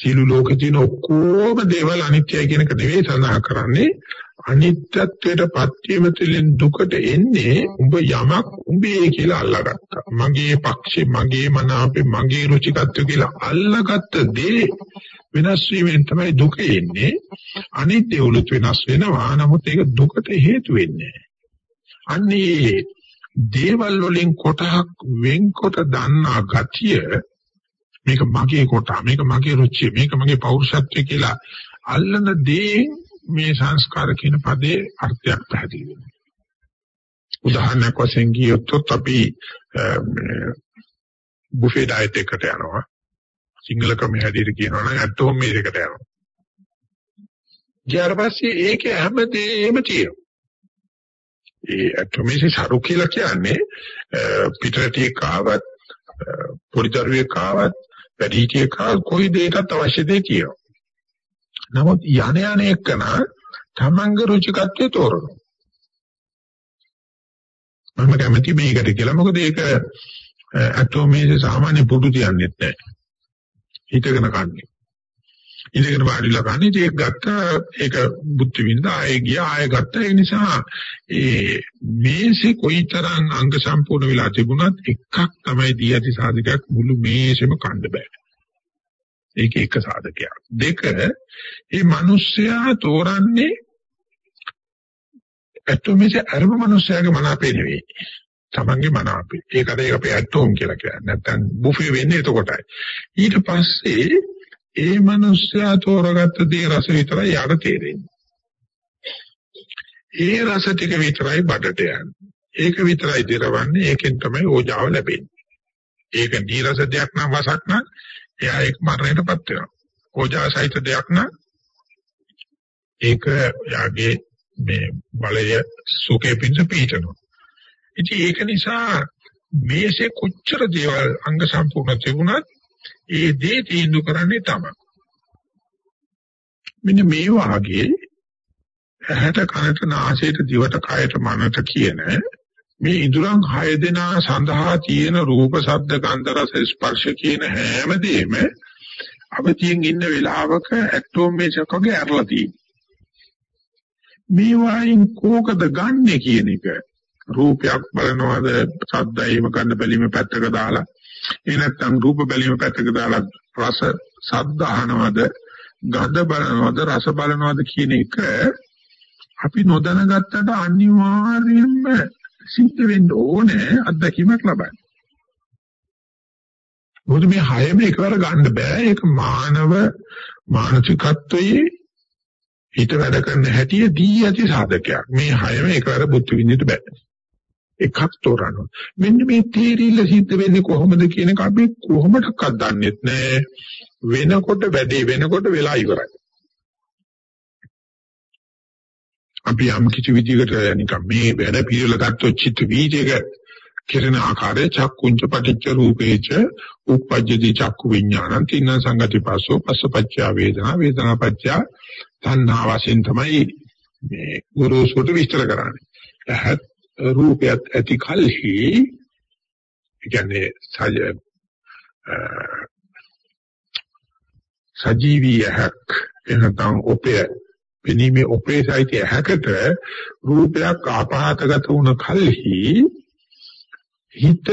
සීළු ලෝකේ තියෙන ඔක්කොම දේවල් අනිත්‍යයි කියන එක නෙවෙයි සඳහන් කරන්නේ අනිත්‍යත්වයට පත්වීම තුළින් දුකට එන්නේ උඹ යමක් උඹේ කියලා අල්ලාගත්තා. මගේ පක්ෂේ මගේ මනාපේ මගේ රුචිකත්වය කියලා අල්ලාගත්ත දේ වෙනස් වීමෙන් තමයි දුක එන්නේ. අනිත්‍ය උලුත් වෙනස් වෙනවා. නමුත් ඒක දුකට හේතු වෙන්නේ අන්නේ දේවල් වලින් කොටහක් වෙන්කොට දන්නා ගතිය මේක මගේ කොට මේක මගේ රුචිය මේක මගේ පෞරුෂත්වය කියලා අල්ලන දේ මේ සංස්කාර කියන පදේ අර්ථයක් පැහැදිලි වෙනවා. උදාහරණයක් වශයෙන් කියොත් අපි බුෆේ ඩයට් එකට යනවා. සිංගල ක්‍රමයේ හැටියට කියනවා නම් ඇත්තෝම මේකට යනවා. ඊට පස්සේ ඒකේ හැමදේම තියෙනවා. ඒ ඇත්තෝමේ සරු කියලා කියන්නේ පිටරටිය කාවත් පොඩි දරුවෙක් ආවත් වැඩිහිටියෙක් ආවත් කොයි දෙයකටත් අවශ්‍ය දේ තියෙනවා. නමුත් යන යන එකන තමන්ගේ රුචිකත්වය තෝරනවා. මම කැමති මේකට කියලා. මොකද ඒක ඇටෝමේ සාමාන්‍ය පුඩු තියන්නේ නැහැ. හිතගෙන කන්නේ. ඉඳගෙන වාඩිලා කන්නේ ඒක ගත්තා ඒක බුද්ධ විඳ ආයෙ ගියා ආයෙ ගත්තා ඒ නිසා ඒ මේසේ කොයිතරම් අංග සම්පූර්ණ වෙලා තිබුණත් එකක් තමයි දී ඇති සාධකයක් මුළු මේසෙම කන්න බෑ. ඒක එක සාධකයක්. දෙක මේ මිනිස්සයා තෝරන්නේ ඇත්තොමේස අරම මිනිස්සයාගේ මන අපේ නෙවෙයි. තමන්ගේ මන අපේ. ඒකට ඒක අපේ ඇත්තෝම් කියලා කියන්නේ. නැත්තම් බුෆේ වෙන්නේ එතකොටයි. ඊට පස්සේ ඒ මිනිස්සයා තෝරගත්ත දේ රස විතරයි යාට තේරෙන්නේ. ඒ රස ටික විතරයි බඩට යන්නේ. ඒක විතරයි දිරවන්නේ. ඒකෙන් තමයි ඕජාව ලැබෙන්නේ. ඒක නීරස දෙයක් නම් වසක් නම් එයා ඒක මරණයටපත් වෙනවා. ඕජා සහිත දෙයක් නම් ඒක යාගේ මේ බලය සුඛේ පිංස පිටනවා. ඉතින් ඒක නිසා මේසේ කොච්චර දේවල් අංග සම්පූර්ණ තිබුණත් ඒ දේ තීන්දුව කරන්නේ තමයි. මෙන්න මේ වාගේ ඇහැට කනට නාසයට දිවට කයට මනට කියන මේ ඉඳුරන් 6 දෙනා සඳහා තියෙන රූප ශබ්ද ගන්ධ රස ස්පර්ශ කියන හැමදේම අවතියෙන් ඉන්න වෙලාවක ඇටෝම් මේකකගේ ඇරලා තියෙනවා. මේ වයින් කෝකද ගන්නෙ කියන එක රූපයක් බලනවාද ශබ්දයම ගන්න බැලිම පැත්තක දාලා ඒ නැත්නම් රූප බැලීම පැත්තක දාලා රස ශබ්ද අහනවද ගඳ බලනවද රස බලනවද කියන එක අපි නොදැනගත්තට අනිවාර්යයෙන්ම සිද්ධ වෙන්න ඕනේ අත්දැකීමක් ලබන්න. මොකද මේ හයම එකවර ගන්න බෑ ඒක මානව මානසිකත්වයේ හිත වැඩ කරන හැටි දී ඇති සාධකයක්. මේ හයම එකවර බුද්ධ විඳින්න බෑ. එකක් තෝරන්න. මෙන්න මේ තීරිල්ල සිද්ධ වෙන්නේ කොහොමද කියන එක අපි කොහොමඩක්වත් දන්නේ නැහැ. වෙනකොට වැඩේ වෙනකොට වෙලා ඉවරයි. අපි යම් කිසි විදිහකට නිකන් මේ වැඩ පිළිවෙල ගත්තොත් චිත්ත වීජයක කිරණ ආකාරය චක්කුංච පටිච්ච රූපේච උප්පජ්ජති චක්කු විඥානං තින්න සංගති පස්සෝ පස්සපච්චය වේදනා වේදනා පච්චය තණ්හා වශයෙන් තමයි මේ ගුරුසුට විස්තර කරන්නේ. ඇහත් රූපයත් ඇති කලෙහි කියන්නේ සජ සජීවියහක් එනතම් ඔපේ පෙනීමේ ඔපේ සහිත හැකට රූපයක් ආපහතගත වුණ කලෙහි හිත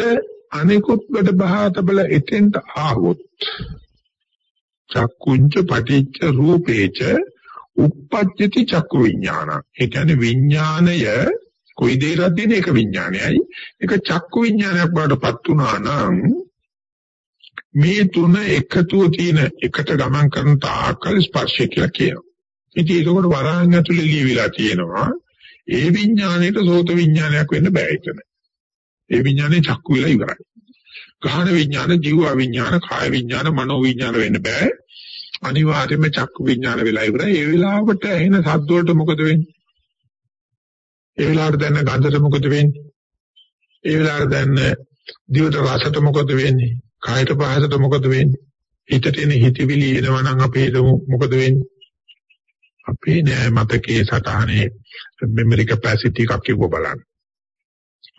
අනිකුත් බඩ බහතබල එතෙන්ට ආවොත් චක්කුංච පටිච්ච රූපේච උප්පජ්ජති චක්කු විඥාන. ඒ කියන්නේ විඥාණය කොයි දෙයකට දෙන එක විඥානයයි. ඒක චක්කු විඥානයක් බවටපත් වුණා නම් මේ තුන එකතුව තියෙන එකට ගමන් කරන තාකල් ස්පර්ශය කියලා කියනවා. ඉතින් ඒකකොට වරහන් ඇතුලේ ලියවිලා තියෙනවා ඒ විඥාණයට සෝත විඥානයක් වෙන්න බෑ එතන. ඒ විඥානේ චක්කු වෙලා ඉවරයි. ගහන විඥාන, ජීව විඥාන, කාය විඥාන, මනෝ විඥාන වෙන්න බෑ. අනිවාර්යයෙන්ම චක්කු විඥාන වෙලා ඉවරයි. ඒ වෙලාවට එන සද්ද වලට මොකද වෙන්නේ? ඒ වෙලාවට දැනන ගන්ධට මොකද වෙන්නේ? ඒ වෙලාවට දැනන දිවට රසට මොකද වෙන්නේ? කායට පහසට මොකද වෙන්නේ? හිතට එන හිතවිලි එනවා නම් අපේ මොකද වෙන්නේ? අපේ නෑ මතකයේ සටහනේ මෙමරි කැපැසිටි එකක් කිව්ව බලන්න.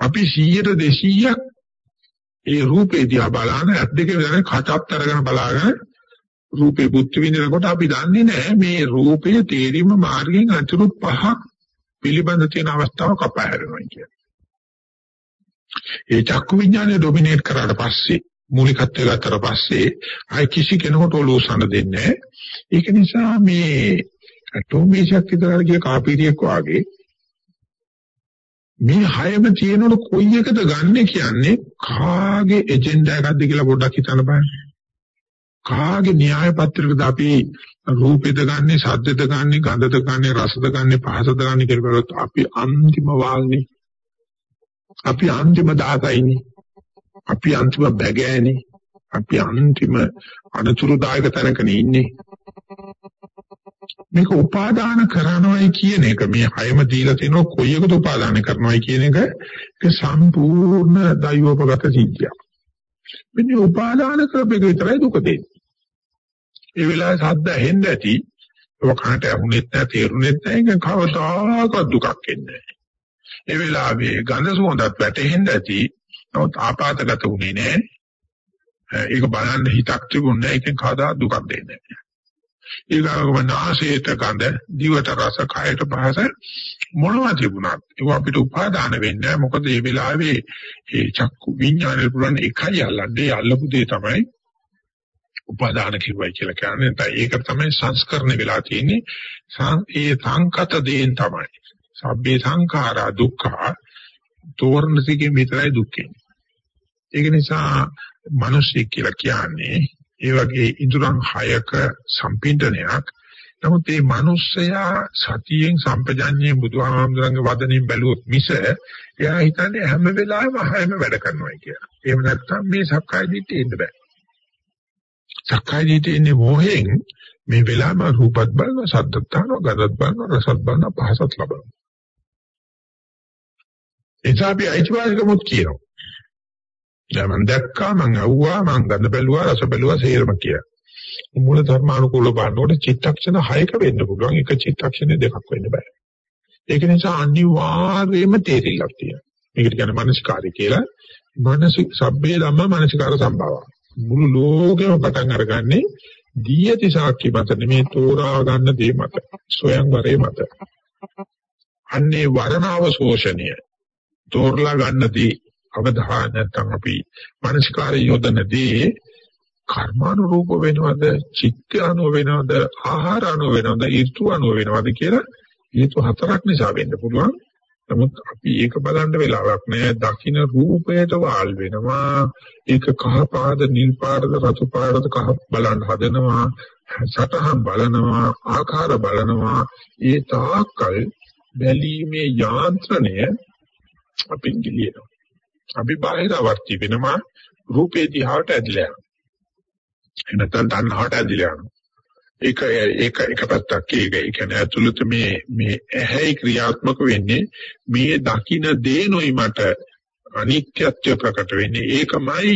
අපි 100ට 200ක් ඒ රූපේ දිහා බලන ඇස් දෙකේ දැන කටත් අරගෙන බලාගෙන රූපේ බුද්ධ විඳිනකොට අපි දන්නේ නැහැ මේ රූපයේ තේරීම මාර්ගයෙන් අතුරු පහක් පිළිබඳ තියෙන අවස්ථාව කපා හැරෙනවා කියන්නේ. ඒ චක්කු විඥානය ඩොමිනේට් කරාට පස්සේ මූලිකත්වය ගත්තට පස්සේ ආයි කිසි කෙනෙකුට ඔලුව සඳ දෙන්නේ නැහැ. ඒක නිසා මේ ටෝමීෂක් විතර ගිය කාපීරියක් වාගේ මේ හයම තියෙනකොට කොයි එකද ගන්නෙ කියන්නේ කාගේ එජෙන්ඩා එකක්ද කියලා පොඩ්ඩක් හිතන්න බලන්න. කාගේ න්‍යාය පත්‍රයකද අපි රූපෙද ගන්නෙ, ශබ්දෙද ගන්නෙ, ගන්ධද ගන්නෙ, රසද ගන්නෙ, පහසද ගන්නෙ කියලා අපි අන්තිම වාල්නේ. අපි අන්තිම දාතයිනේ. අපි අන්තිම බැගෑනේ. අපි අන්තිම අනතුරුදායක තැනකනේ ඉන්නේ. මේක උපාදාන කරනවයි කියන එක මේ හයම දීලා තිනෝ කොයි එකද උපාදාන කරනවයි කියන එක ඒක සම්පූර්ණ දෛවෝපගත සිද්ධියක්. මෙන්න උපාදාන කරපේක විතරයි දුක දෙන්නේ. ඒ වෙලාවේ සද්ද ඇහෙන්න ඇති ඔක කනට ඇහුනෙත් නැහැ තේරුනෙත් නැහැ ඒක කවදාකවත් දුකක් එන්නේ නැහැ. ඒ වෙලාවේ ගඳ සුවඳත් වැටෙන්න ඇති නමුත් ආපాతගත උනේ නැහැ. ඒක බලන්න හිතක් තිබුණේ ඒකෙන් කවදා දුකක් දෙන්නේ නැහැ. ඊගාවම නාසයට ගඳ, දිවට රස, කයට පහස මොනවා තිබුණත් ඒක අපිට උපාදාන වෙන්නේ මොකද මේ වෙලාවේ මේ චක්කු විඤ්ඤාණය පුරන එකයි අල්ලන්නේ අල්ලපු දේ තමයි උපාදාන කිව්වයි කියලා කියන්නේ. නැත්නම් ඒක තමයි සංස්කරණ වෙලා තියෙන්නේ. ඒ සංකත දේන් තමයි. සබ්බේ සංඛාරා දුක්ඛා තෝරන සිකේ විතරයි දුක්ඛේ. ඒක නිසා මිනිස්සෙක් කියලා කියන්නේ ඒ වගේ ඉදurang හයක සම්පින්දනයක්. නමුත් මේ මිනිස්සයා සතියෙන් සම්පජඤ්ඤේ බුදුහාමුදුරන්ගේ වදනින් බැලුවොත් මිස එයා හිතන්නේ හැම වෙලාවෙම හයම වැඩ කරනවා කියලා. එහෙම නැත්නම් මේ සක්කාය දිට්ඨිය ඉන්න බෑ. සක්කාය දිට්ඨිය ඉන්නේ මොහෙන් මේ වෙලාවම රූපත් බලනවා, සද්දත් අහනවා, ගඳත් බලනවා, රසත් බලනවා, පහසත් ලබනවා. එසා අපි අයිතිවාසිකමුත් කියනවා. දැන් මම දැක්කා මම අහුවා මම ගඳ බැලුවා රස බැලුවා සේරම කියලා. මූල ධර්මානුකූලව බලනකොට චිත්තක්ෂණ 6ක වෙන්න පුළුවන් එක චිත්තක්ෂණ දෙකක් වෙන්න බෑ. ඒක නිසා අනිවාර්යයෙන්ම තේරිලක් තියෙනවා. මේකට කියන්නේ මනස්කාරය කියලා. මානසික සබ්බේ ධම්ම මනසිකාර සම්භාව. මුළු ලෝකෙම පටන් අරගන්නේ දීයති සාක්ෂි මත නෙමේ තෝරා ගන්න දේ මත. සොයන්වරේ මත. අන්නේ වරණාව ශෝෂණය තෝරලා ගන්නදී අවධානය නැත්නම් අපි මානසිකාරය යොදනදී කර්මානුරූප වෙනවද චිත්ත අනුව වෙනවද ආහාර අනුව වෙනවද ඍතු අනුව වෙනවද කියලා හේතු හතරක් නිසා වෙන්න පුළුවන් නමුත් අපි ඒක බලන්න වෙලාවක් නෑ දකින්න රූපයට වාල් වෙනවා ඒක කහ පාද නිල් පාදද රතු පාදද කහ බලන්න හදනවා සතහන් බලනවා ආකාර බලනවා ඒ තාක්කල් බැලීමේ යාන්ත්‍රණය අපින් ගිලිනවා. අපි බාහිරවර්ති වෙනවා රූපේ දිහාට ඇදලා යනවා. එනතන තණ්හාවට ඇදලා යනවා. ඒක ඒක එක පැත්තක් ඒක. ඒ කියන්නේ ඇතුළත මේ මේ ඇහැයි ක්‍රියාත්මක වෙන්නේ මේ දකින්න දේනොයි මට අනිත්‍යත්වය ප්‍රකට වෙන්නේ. ඒකමයි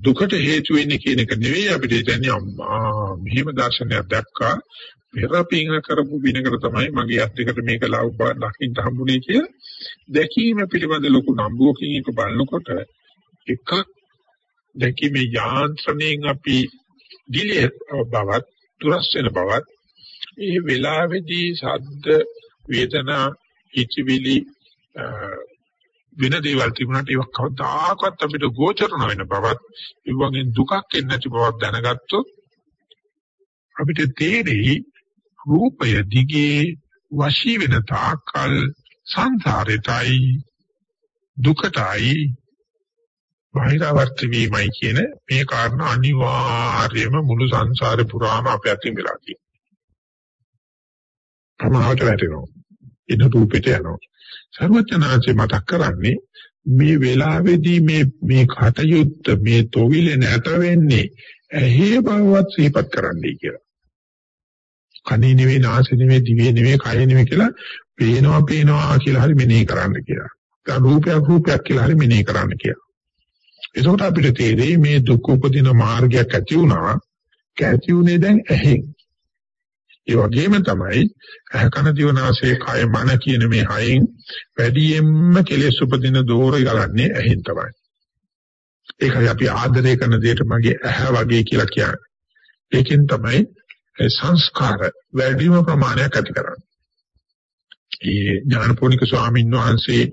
දුකට හේතු වෙන්නේ කියන එක නෙවෙයි අපිට හිතන්නේ අම්මා මෙහෙම දර්ශනයක් දැක්කා. පෙරපින් කරපු විනකට තමයි මගේ අත් දෙකට මේක ලව් දකින්න හම්බුනේ කියලා. දැකීම පිළිබඳ ලොකු නම්බුවකින් එක බලනකොට එකක් දැකීමේ යාන්ත්‍රණයෙන් අපි දිලේ බවත් දුරස් වෙන බවත්. ඒ වෙලාවේදී ශබ්ද වේදනා ඉච්චවිලි වෙන දේවල් තිබුණාට ඒක කවදාකවත් අපිට ගෝචර නොවන බවත් ඒ වගේ දුකක් එන්නේ නැති බවක් දැනගත්තොත් අපිට තේරෙයි රූපය දිගේ වශී වෙන තාකල් සංසාරෙටයි දුකටයි බාහිරවර්ති වීමයි කියන මේ කාරණා අනිවාර්යයෙන්ම මුළු සංසාරේ පුරාම අපේ අතින් වෙලා තියෙනවා. ප්‍රමාහට වැටෙනවා. ඉන රූපෙට යනවා. සර්වඥාන්සේ මතක් කරන්නේ මේ වෙලාවේදී මේ මේ කටයුත්ත මේ තොවිල නැත වෙන්නේ ඇහි බවවත් සිහිපත් කරන්නයි කියලා. කනේ නෙවෙයි නාසය නෙවෙයි දිවේ නෙවෙයි කය නෙවෙයි කියලා පේනවා පේනවා කියලා හරි මෙනෙහි කරන්න කියලා. දැන් රූපයක් රූපයක් කියලා හරි මෙනෙහි කරන්න කියලා. එතකොට අපිට තේරෙයි මේ දුක් උපදින මාර්ගයක් ඇති වුණා. ඇති උනේ දැන් ඇහෙන්. ඒ වගේම තමයි ඇහ කන දිවනාසය කය මන කියන මේ හයෙන් වැඩියෙන්ම කෙලෙස් උපදින දෝර ගලන්නේ ඇහෙන් තමයි. ඒකයි අපි ආදරය කරන දෙයට මගේ ඇහ වගේ කියලා කියන්නේ. ඒකෙන් තමයි සංස්කාර වැඩිම ප්‍රමාණයක් ඇති කරන්නේ. ඒ ඥානපෝනික ස්වාමීන් වහන්සේ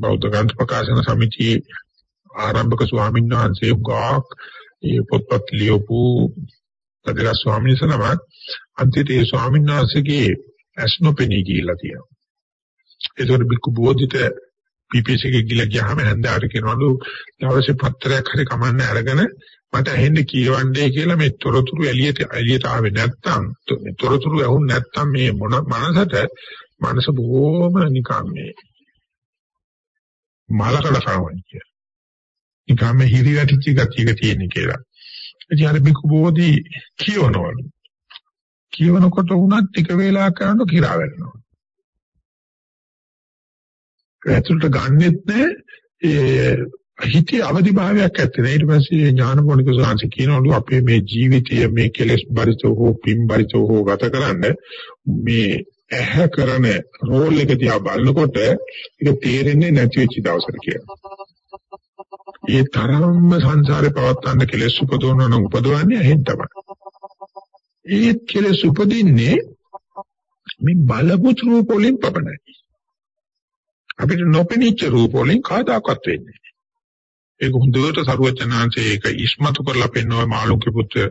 බෞද්ධ ග්‍රන්ථ ප්‍රකාශන සමිතියේ ආරම්භක ස්වාමීන් වහන්සේ උගාක් ඒ පොත්පත් ලියපු පදලා ස්වාමීන් වහන්සේ අන්තිමට ඒ ස්වාමීන් වහන්සේගේ ඇස්නොපෙනී කියලා තියෙනවා. ඒතකොට බික්කු බෝධිත PPC එකේ ගිල ගියාම හැන්දාට කියනවලු දවසේ පත්‍රයක් හරි කමන්න අරගෙන මට ඇහෙන්න කියවන්නේ කියලා මේ තොරතුරු එළියට එළියට ආවේ නැත්තම් මේ තොරතුරු ඇහුන් නැත්තම් මේ මොන මනසට මනස බොහොම නිකම් මේ මාලකඩ සාවන්නේ කියලා. නිකම් හිරි වැටිච්ච ගතියක තියෙන කියලා. ඉතින් අර බිකු බෝධි කියවනවලු. කියවනකොට වුණත් ටික වේලාවක් කරනකොට කිරා වෙනවා. ඇතුළට ගන්නෙත් නෑ ඒ හිතේ අවදි භාවයක් ඇත්තේ නෑ ඊට පස්සේ ඥානපෝනික සාංශ කියනවලු අපේ මේ ජීවිතය මේ කෙලෙස් බරිතෝ හෝ පින් බරිතෝ හෝ ගත කරන්න මේ ඇහැ කරන රෝල් එක දිහා බලනකොට ඒක තේරෙන්නේ නැති වෙච්ච දවසට කියලා. ඒ තරම්ම සංසාරේ පවත්තන්න කෙලෙස් උපදවනවා නම් උපදවන්නේ ඇහෙන් තමයි. ඒ කෙලෙස් උපදින්නේ මේ බලපු රූප වලින් පපණයි. අපිට නොපෙනිච්ච රූප වලින් කාදාකත් වෙන්නේ. ඒක හොඳට සරුවචනාංශයේ ඒක ඉස්මතු කරලා පෙන්වන මාළුක්‍ය පුත්‍ර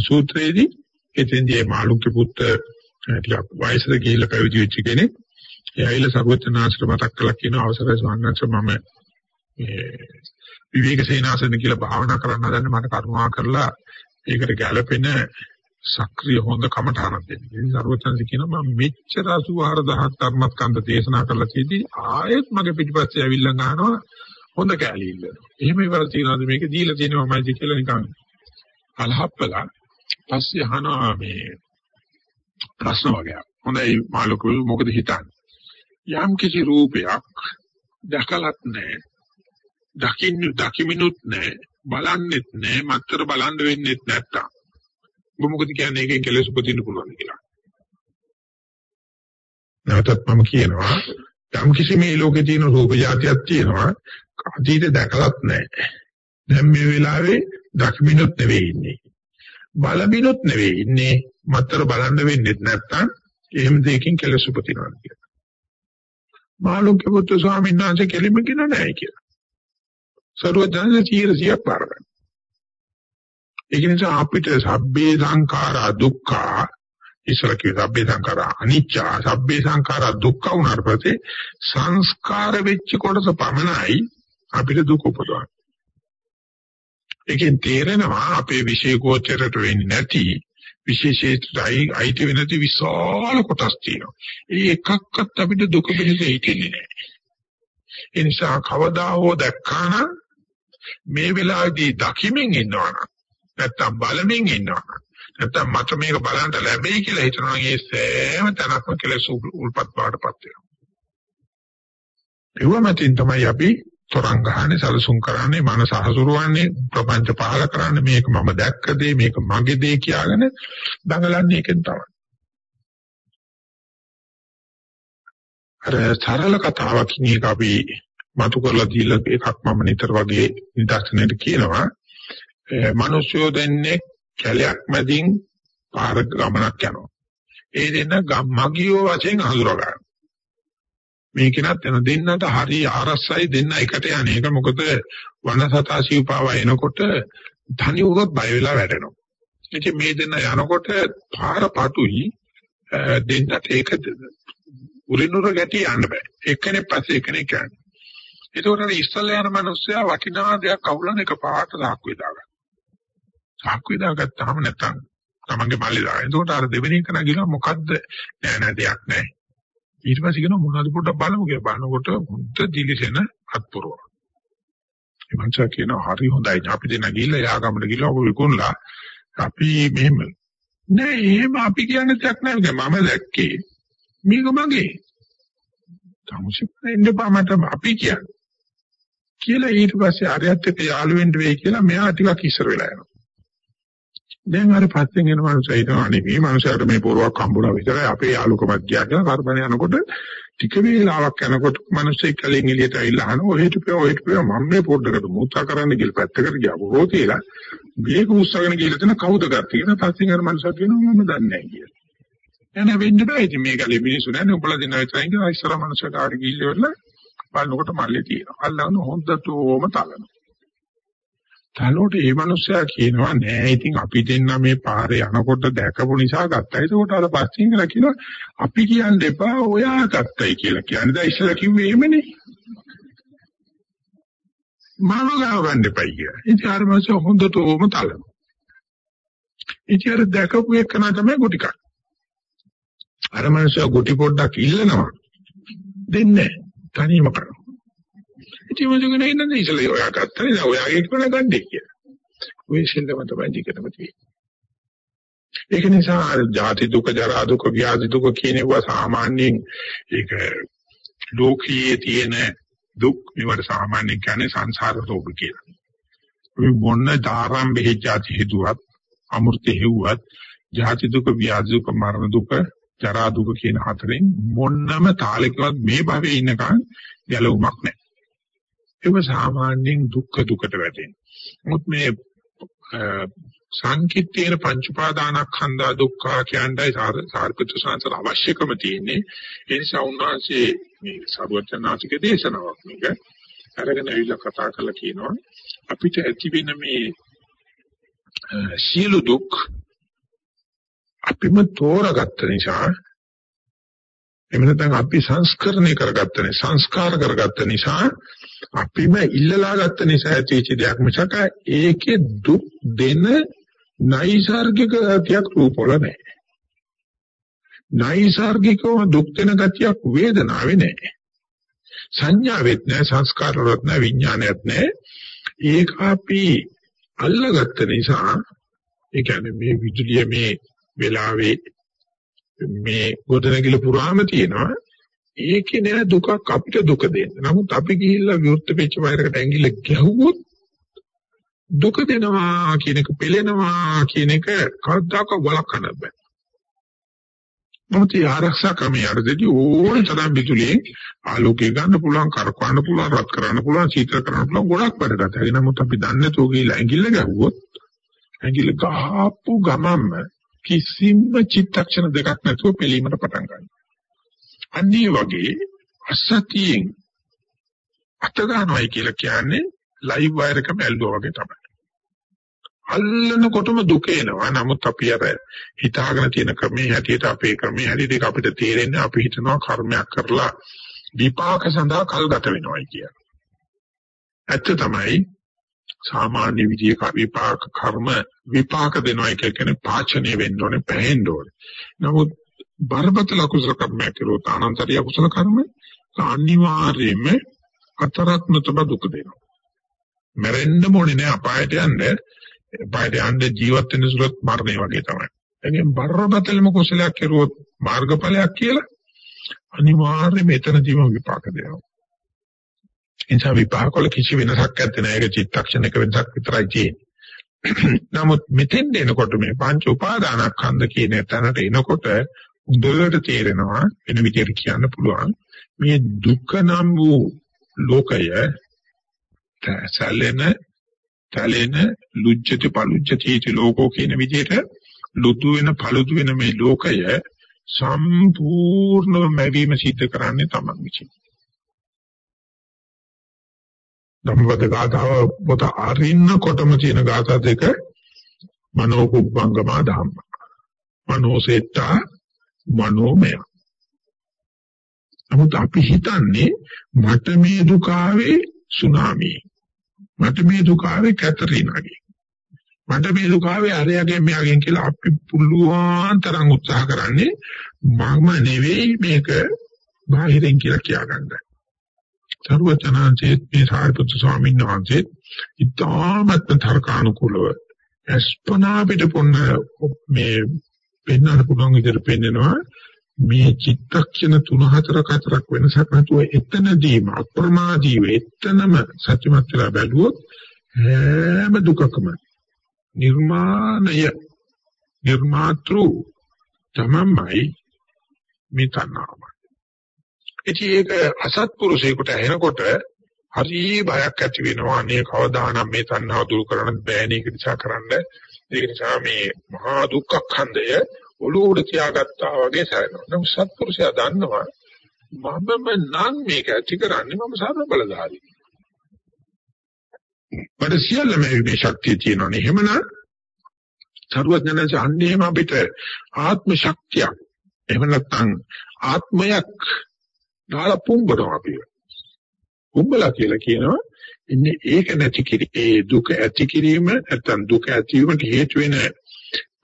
සූත්‍රයේදී එතෙන්දී මාළුක්‍ය පුත්‍ර ටිකක් වයසට ගිහිල්ලා පැවිදි වෙච්ච කෙනෙක්. එයායිල සරුවචනාංශට මතක් කළා කියන අවසරයි ස්වාමීන් වහන්සේ මම මේ විවේක සේනාසන කියලා භාවනා කරන්න හදන්නේ මට කරුණා කරලා ඒකට ගැළපෙන සක්‍රිය හොඳ කමඨානක් දෙන්න. ඉතින් සරුවචනාංශ කියනවා මම මෙච්චර 84000ක් ධර්මස්කන්ධ දේශනා කරලා තියෙදි ආයෙත් මගේ පිටිපස්සේ ඇවිල්ලා ගන්නවා හොඳ කැලී ඉල්ලනවා. එහෙම ඉවර තියනවාද මේක දීලා තියෙනවමයිද කියලා නිකන් අලහප්පලා පස්සේ අහනවා මේ ප්‍රශ්න වගේ. හොඳයි මාළුකු මොකද හිතන්නේ? යම් කිසි රූපයක් දැකලත් නැහැ. දකින්න දකිමිනුත් නැහැ. බලන්නෙත් නැහැ. මත්තර බලන්න වෙන්නෙත් නැත්තම්. ඔබ මොකද කියන්නේ ඒකෙන් කෙලෙස් උපදින්න පුළුවන් කියලා. නැවතත් මම කියනවා යම් කිසි මේ ලෝකේ තියෙන රූප જાතියක් තියෙනවා අතීත දැකලත් නැහැ. දැන් මේ වෙලාවේ දකිමිනුත් නෙවෙයි ඉන්නේ. බලමිනුත් නෙවෙයි ඉන්නේ. මත්තර බලන්න වෙන්නේ නැත්නම් එහෙම දෙයකින් කෙලස් උපදිනවා කියලා. මාළුක්‍ය පුත්‍ර ස්වාමීන් වහන්සේ කෙලිම කියන නැහැ කියලා. සරුවදන තීරසියක් පාරගන්න. ඒක නිසා අපිට සබ්බේ සංඛාරා දුක්ඛා ඉස්සර කිව්ව සබ්බේ සංඛාරා අනිච්ච සබ්බේ සංඛාරා දුක්ඛ උනාට පස්සේ සංස්කාර වෙච්ච කොටස පමණයි අපිට දුක උපදවන්නේ. ඒකෙන් තේරෙනවා අපේ විශේෂෝචරයට වෙන්නේ නැති විශේෂයයි අයිති වෙනති විශාල කොටස් තියෙනවා. ඒ එකක්වත් අපිට දුක පිළිස හිතෙන්නේ නැහැ. ඒ නිසා කවදා හෝ දැක්කානම් මේ වෙලාවේදී දකිමින් ඉන්නවනම් නැත්තම් බලමින් ඉන්නවනම් නැත්තම් මට මේක බලන්න ලැබෙයි කියලා හිතනවා ඒ සෑම තැනක්ම කෙලෙස් උල්පත් බවටපත් වෙනවා. ඒව මතින් තමයි අපි තරංග ගහන්නේ සලසුම් කරන්නේ මනස හසුරුවන්නේ ප්‍රපංච පහල කරන්නේ මේක මම දැක්ක දේ මේක මගේ දේ කියාගෙන දඟලන්නේ ඒකෙන් තමයි. අර සරල කතාවක් මේක අපි මතු කරලා දීලා එකක් මම නිතර වගේ නිදර්ශනයට කියනවා. මිනිස්සුયો දෙන්නේ කැලයක් මැදින් පාර ගමනක් යනවා. ඒ දෙන්න මගියෝ වශයෙන් හඳුනා ගන්න. මේකෙනත් එන දෙන්නට හරි ආරස්සයි දෙන්න එකට යන එක මොකද වනසතා සිව්පාව එනකොට තනි උරොත් බය වෙලා වැටෙනවා. ඉතින් මේ දෙන්න යනකොට පාර පටුයි දෙන්නට ඒක උරිනුර ගැටි යන්න බෑ. එක්කෙනෙක් පස්සේ එක්කෙනෙක් යන්නේ. ඒකෝට ඉස්සල්ලා යන මිනිස්සයා වටිනා දෙයක් අහුලන එක පාට සාක්කුවේ දාගන්න. සාක්කුවේ දාගත්තාම නැත්තම් තමන්ගේ මල්ලේ දාගන්න. ඒකෝට අර දෙවෙනි එක නගිනවා මොකද්ද? නෑ නෑ දෙයක් නෑ. ඊට පස්සේ කියනවා මොනවද පොඩ්ඩක් බලමු කියලා බලනකොට මුද්ද දිලිසෙන අත්පුරව. ඒ මංසා කියනවා හරි හොඳයි අපි දෙන්න ගිහිල්ලා යාගමට ගිහිල්ලා ඔබ විකුණලා අපි මෙහෙම නෑ එහෙම අපි කියන්නේ දෙයක් නෑ මම දැක්කේ මේක මගේ. තමුසෙන්න බමට අපි කියන්නේ. කියලා ඊට පස්සේ අරයත් එක්ක යාළු වෙන්න වෙයි කියලා මෙයා ටිකක් ඉස්සර වෙලා යනවා. දැන් අර පස්සෙන් එන මනුස්සය හිතනවා අනේ මේ මනුස්සයාට මේ පොරවක් හම්බුණා විතරයි අපේ යාළුකමක් ගියා කියලා කරබන යනකොට ටික වේලාවක් යනකොට මනුස්සයෙක් කලින් එළියට ඇවිල්ලා අහන ඔහෙට පෙව ඔහෙට පෙව මම මේ පොඩ්ඩකට මුත්‍රා කරන්න කියලා පැත්තකට ගියා බොරෝ කියලා මේක උස්සගෙන ගිහලා තන කවුද ගත්තේ කියලා පස්සෙන් අර මනුස්සයා කියනවා මම දන්නේ නැහැ කියලා. එනේ වෙන්න බෑ ඉතින් මේක ලෙමිනිසු නෑනේ උඹලා දෙනා විතරයි කියලා ඉස්සර මනුස්සයාට ආඩ ගිහිල්ලා බලනකොට මල්ලේ තියෙනවා. අල්ලගෙන හොඳටම තලනවා. තනෝට ඒ මනුස්සයා කියනවා නෑ ඉතින් අපි දෙන්න මේ පාරේ යනකොට දැකපු නිසා ගත්තා. ඒකෝට අර පස්සින් කියලා කියනවා අපි කියන්න එපා ඔයා ගත්තයි කියලා. කියන්නේ දැන් ඉස්සලා කිව්වේ එහෙමනේ. මානව ගාව ගන්න එපා කියලා. ඉතින් අර මනුස්සයා හොඳටම තලනවා. ඉතින් අර දැකපු එකන තමයි ගුටි කන. අර මනුස්සයා ගුටි පොඩ්ඩක් ඉල්ලනවා. දෙන්නේ තනියම කරනවා. ඉතින් මම කියන්නේ නේද ඉතල ඔයා ගත්තා නේද ඔයාගේ කරන ගන්නේ කියලා. ඔය සිල්ලම තමයි දිගටම තියෙන්නේ. ඒක නිසා අර ජාති දුක ජරා දුක ව්‍යාධි දුක කියනවා සාමාන්‍යයෙන් ඒක ලෝකයේ තියෙන දුක් මේවට සාමාන්‍යයෙන් කියන්නේ සංසාර රෝග කියලා. මේ මොන ධාරම්භේ ජාති හේතුවත් අමෘත හේවුවත් ජාති දුක ව්‍යාධි දුක මරණ දුක ජරා දුක කියන හතරෙන් මොන්නම තාලයකවත් මේ භවයේ ඉන්නකන් ගැලවුමක් නැහැ. ඒක සාමාන්‍යයෙන් දුක්ඛ දුකට වැටෙනවා. මොකද මේ සංකිට්ඨේන පංච උපාදානස්කන්ධා දුක්ඛ කියන්නයි සාර්පිත සංසාර අවශ්‍යකම තියෙන්නේ. ඒ නිසා උන්වහන්සේ මේ සර්වඥාතික දේශනාවක් මේක අරගෙන ඇවිල්ලා කතා කරලා කියනවා අපිට ඇති වෙන මේ සියලු දුක් අපිම තෝරගත්ත නිසා එහෙම නැත්නම් අපි සංස්කරණය කරගත්ත නිසා සංස්කාර කරගත්ත නිසා අපිම ඉල්ලලා ගත්ත නිසා ඇතිවෙච්ච දෙයක් මිසක ඒකේ දුක් දෙන නයිසાર્ගික ගතියක් රූපවල නැහැ. නයිසાર્ගිකව දුක් දෙන ගතියක් වේදනාවේ නැහැ. සංඥාවෙත් නැහැ සංස්කාරවලත් නැහැ විඥානයත් නැහැ. ඒක අපි අල්ලගත්ත නිසා ඒ කියන්නේ මේ විදුලිය මේ වෙලාවේ මේ ගොඩනැගිලි පුරාම තියෙනවා ඒකේ නෑ දුකක් අපිට දුක දෙන්න. නමුත් අපි ගිහිල්ලා විවෘත වෙච්ච වයරකට ඇඟිල්ල ගැහුවොත් දුක දෙනවා කියන එක පෙළෙනවා කියන එක කවදාක වළක්වන්න බෑ. නමුත් ඒ ආරක්ෂා ක්‍රමයේ අරදී ඕන තරම් විදුලියෙන් ආලෝකය ගන්න පුළුවන්, කරකවන්න පුළුවන්, රත් කරන්න පුළුවන්, සීතල කරන්න පුළුවන් ගොඩක් වැඩ ගන්නවා. නමුත් අපි දන්නේ තෝ ගිහිල්ලා ඇඟිල්ල ගැහුවොත් ඇඟිල්ල ගහපු ගමන්ම කිසිම චිත්තක්ෂණ දෙකක් නැතුව පිළීමට පටන් ගන්නවා. අන්නේ වගේ අසතියෙන් අත ගන්නවයි කියලා කියන්නේ ලයිව් වයර් එක බැලුවා වගේ තමයි. අල්ලනකොටම දුක එනවා. නමුත් අපි අර හිතාගෙන තියෙන ක්‍රමයේ හැටියට අපේ ක්‍රමයේ හැටියට ඒක අපිට තේරෙන්නේ අපි හිතනවා කර්මයක් කරලා විපාක සඳහා කල් ගත වෙනවයි කියලා. ඇත්ත තමයි සාමාන්‍ය විදිහේ විපාක කර්ම විපාක දෙනවා එක කියන්නේ පාචනය වෙන්න ඕනේ පැහෙන්න ඕනේ. නමුත් බරපතල අකුසල කර්මයක් කළොත් අනන්තරිය අකුසල කර්ම අනිවාර්යයෙන්ම අතරත්නතම දුක දෙනවා. මැරෙන්න ඕනේ නෑ අපායට යන්න. අපායට යන්න ජීවත් වෙන සුරත් මරණය වගේ තමයි. එගෙන් බරපතලම කුසලයක් කරුවොත් මාර්ගඵලයක් කියලා අනිවාර්යයෙන්ම එතනදීම විපාක දෙනවා. එනිසා විපාක වල කිසි වෙනසක් නැත්තේ නෑ. ඒක චිත්තක්ෂණයක වෙනසක් විතරයි තියෙන්නේ. නමුත් මෙතෙන් එනකොට මේ පංච උපාදානස්කන්ධ කියන තැනට එනකොට උදලට තේරෙනවා වෙන විදිහට කියන්න පුළුවන් මේ දුක නම් වූ ලෝකය සැලෙන තැලෙන ලුජ්ජති පලුජ්ජති ලෝකෝ කියන විදිහට ලුතු වෙන පළුතු වෙන මේ ලෝකය සම්පූර්ණව මැවීම සිද්ධ කරන්නේ තමන් විසින්. ධම්මපද ගාථාව පොත අරින්නකොටම තියෙන ගාථා දෙක මනෝ කුබ්බංගමා ධම්ම. මනෝසෙට්ටා මනෝමය. නමුත් අපි හිතන්නේ මට මේ දුක ආවේ සුනාමි. මට මේ දුක ආවේ කැතරිනාගේ. මට මේ දුක ආවේ අරයාගෙන් මෙයාගෙන් කියලා අපි පුළුවන් තරම් උත්සාහ කරන්නේ මම නෙවෙයි මේක බාහිරින් කියලා කියාගන්නයි. සරුවචනාංශයේ මේ සාරිපුත්තු ස්වාමීන් වහන්සේ ඉතාමත්ම තර්කානුකූලව අස්පනා පිට පොන්න මේ පෙන්වන්න පුළුවන් විදිහට පෙන්නනවා මේ චිත්තක්ෂණ 3 4 4ක් වෙනසක් නැතුව එතනදීම අප්‍රමාදීව එතනම සත්‍යමත් වෙලා බැලුවොත් හැම දුකකම නිර්මාණය නිර්මාතෘ තමමයි මේ තණ්හාව. ඉතින් ඒක අසත්පුරුෂයෙකුට ඇහෙනකොට හරි බයක් ඇති වෙනවා අනේ කවදානම් මේ තණ්හාව දුරු කරන්න බෑනේ ඒක නිසා කරන්න ඒක නිසා මේ මහා දුක්ඛ ඛණ්ඩය ඔළුව උඩ තියාගත්තා වගේ සැරෙනවා. නමුත් සත්පුරුෂයා දන්නවා මමම නම් මේක ඇති කරන්නේ මම සර්ව බලධාරී. මට සියල්ලම මේ ශක්තිය තියෙනවනේ. එහෙමනම් සරුවඥාන්සේ අන්නේම අපිට ආත්ම ශක්තියක් එහෙම නැත්නම් ආත්මයක් දාලා පුම්බනවා අපි. පුම්බලා කියලා කියනවා ඉන්නේ ඒක නැති කිරි ඒ දුක ඇති කිරීම නැත්නම් දුක ඇතිවීමට හේතු වෙන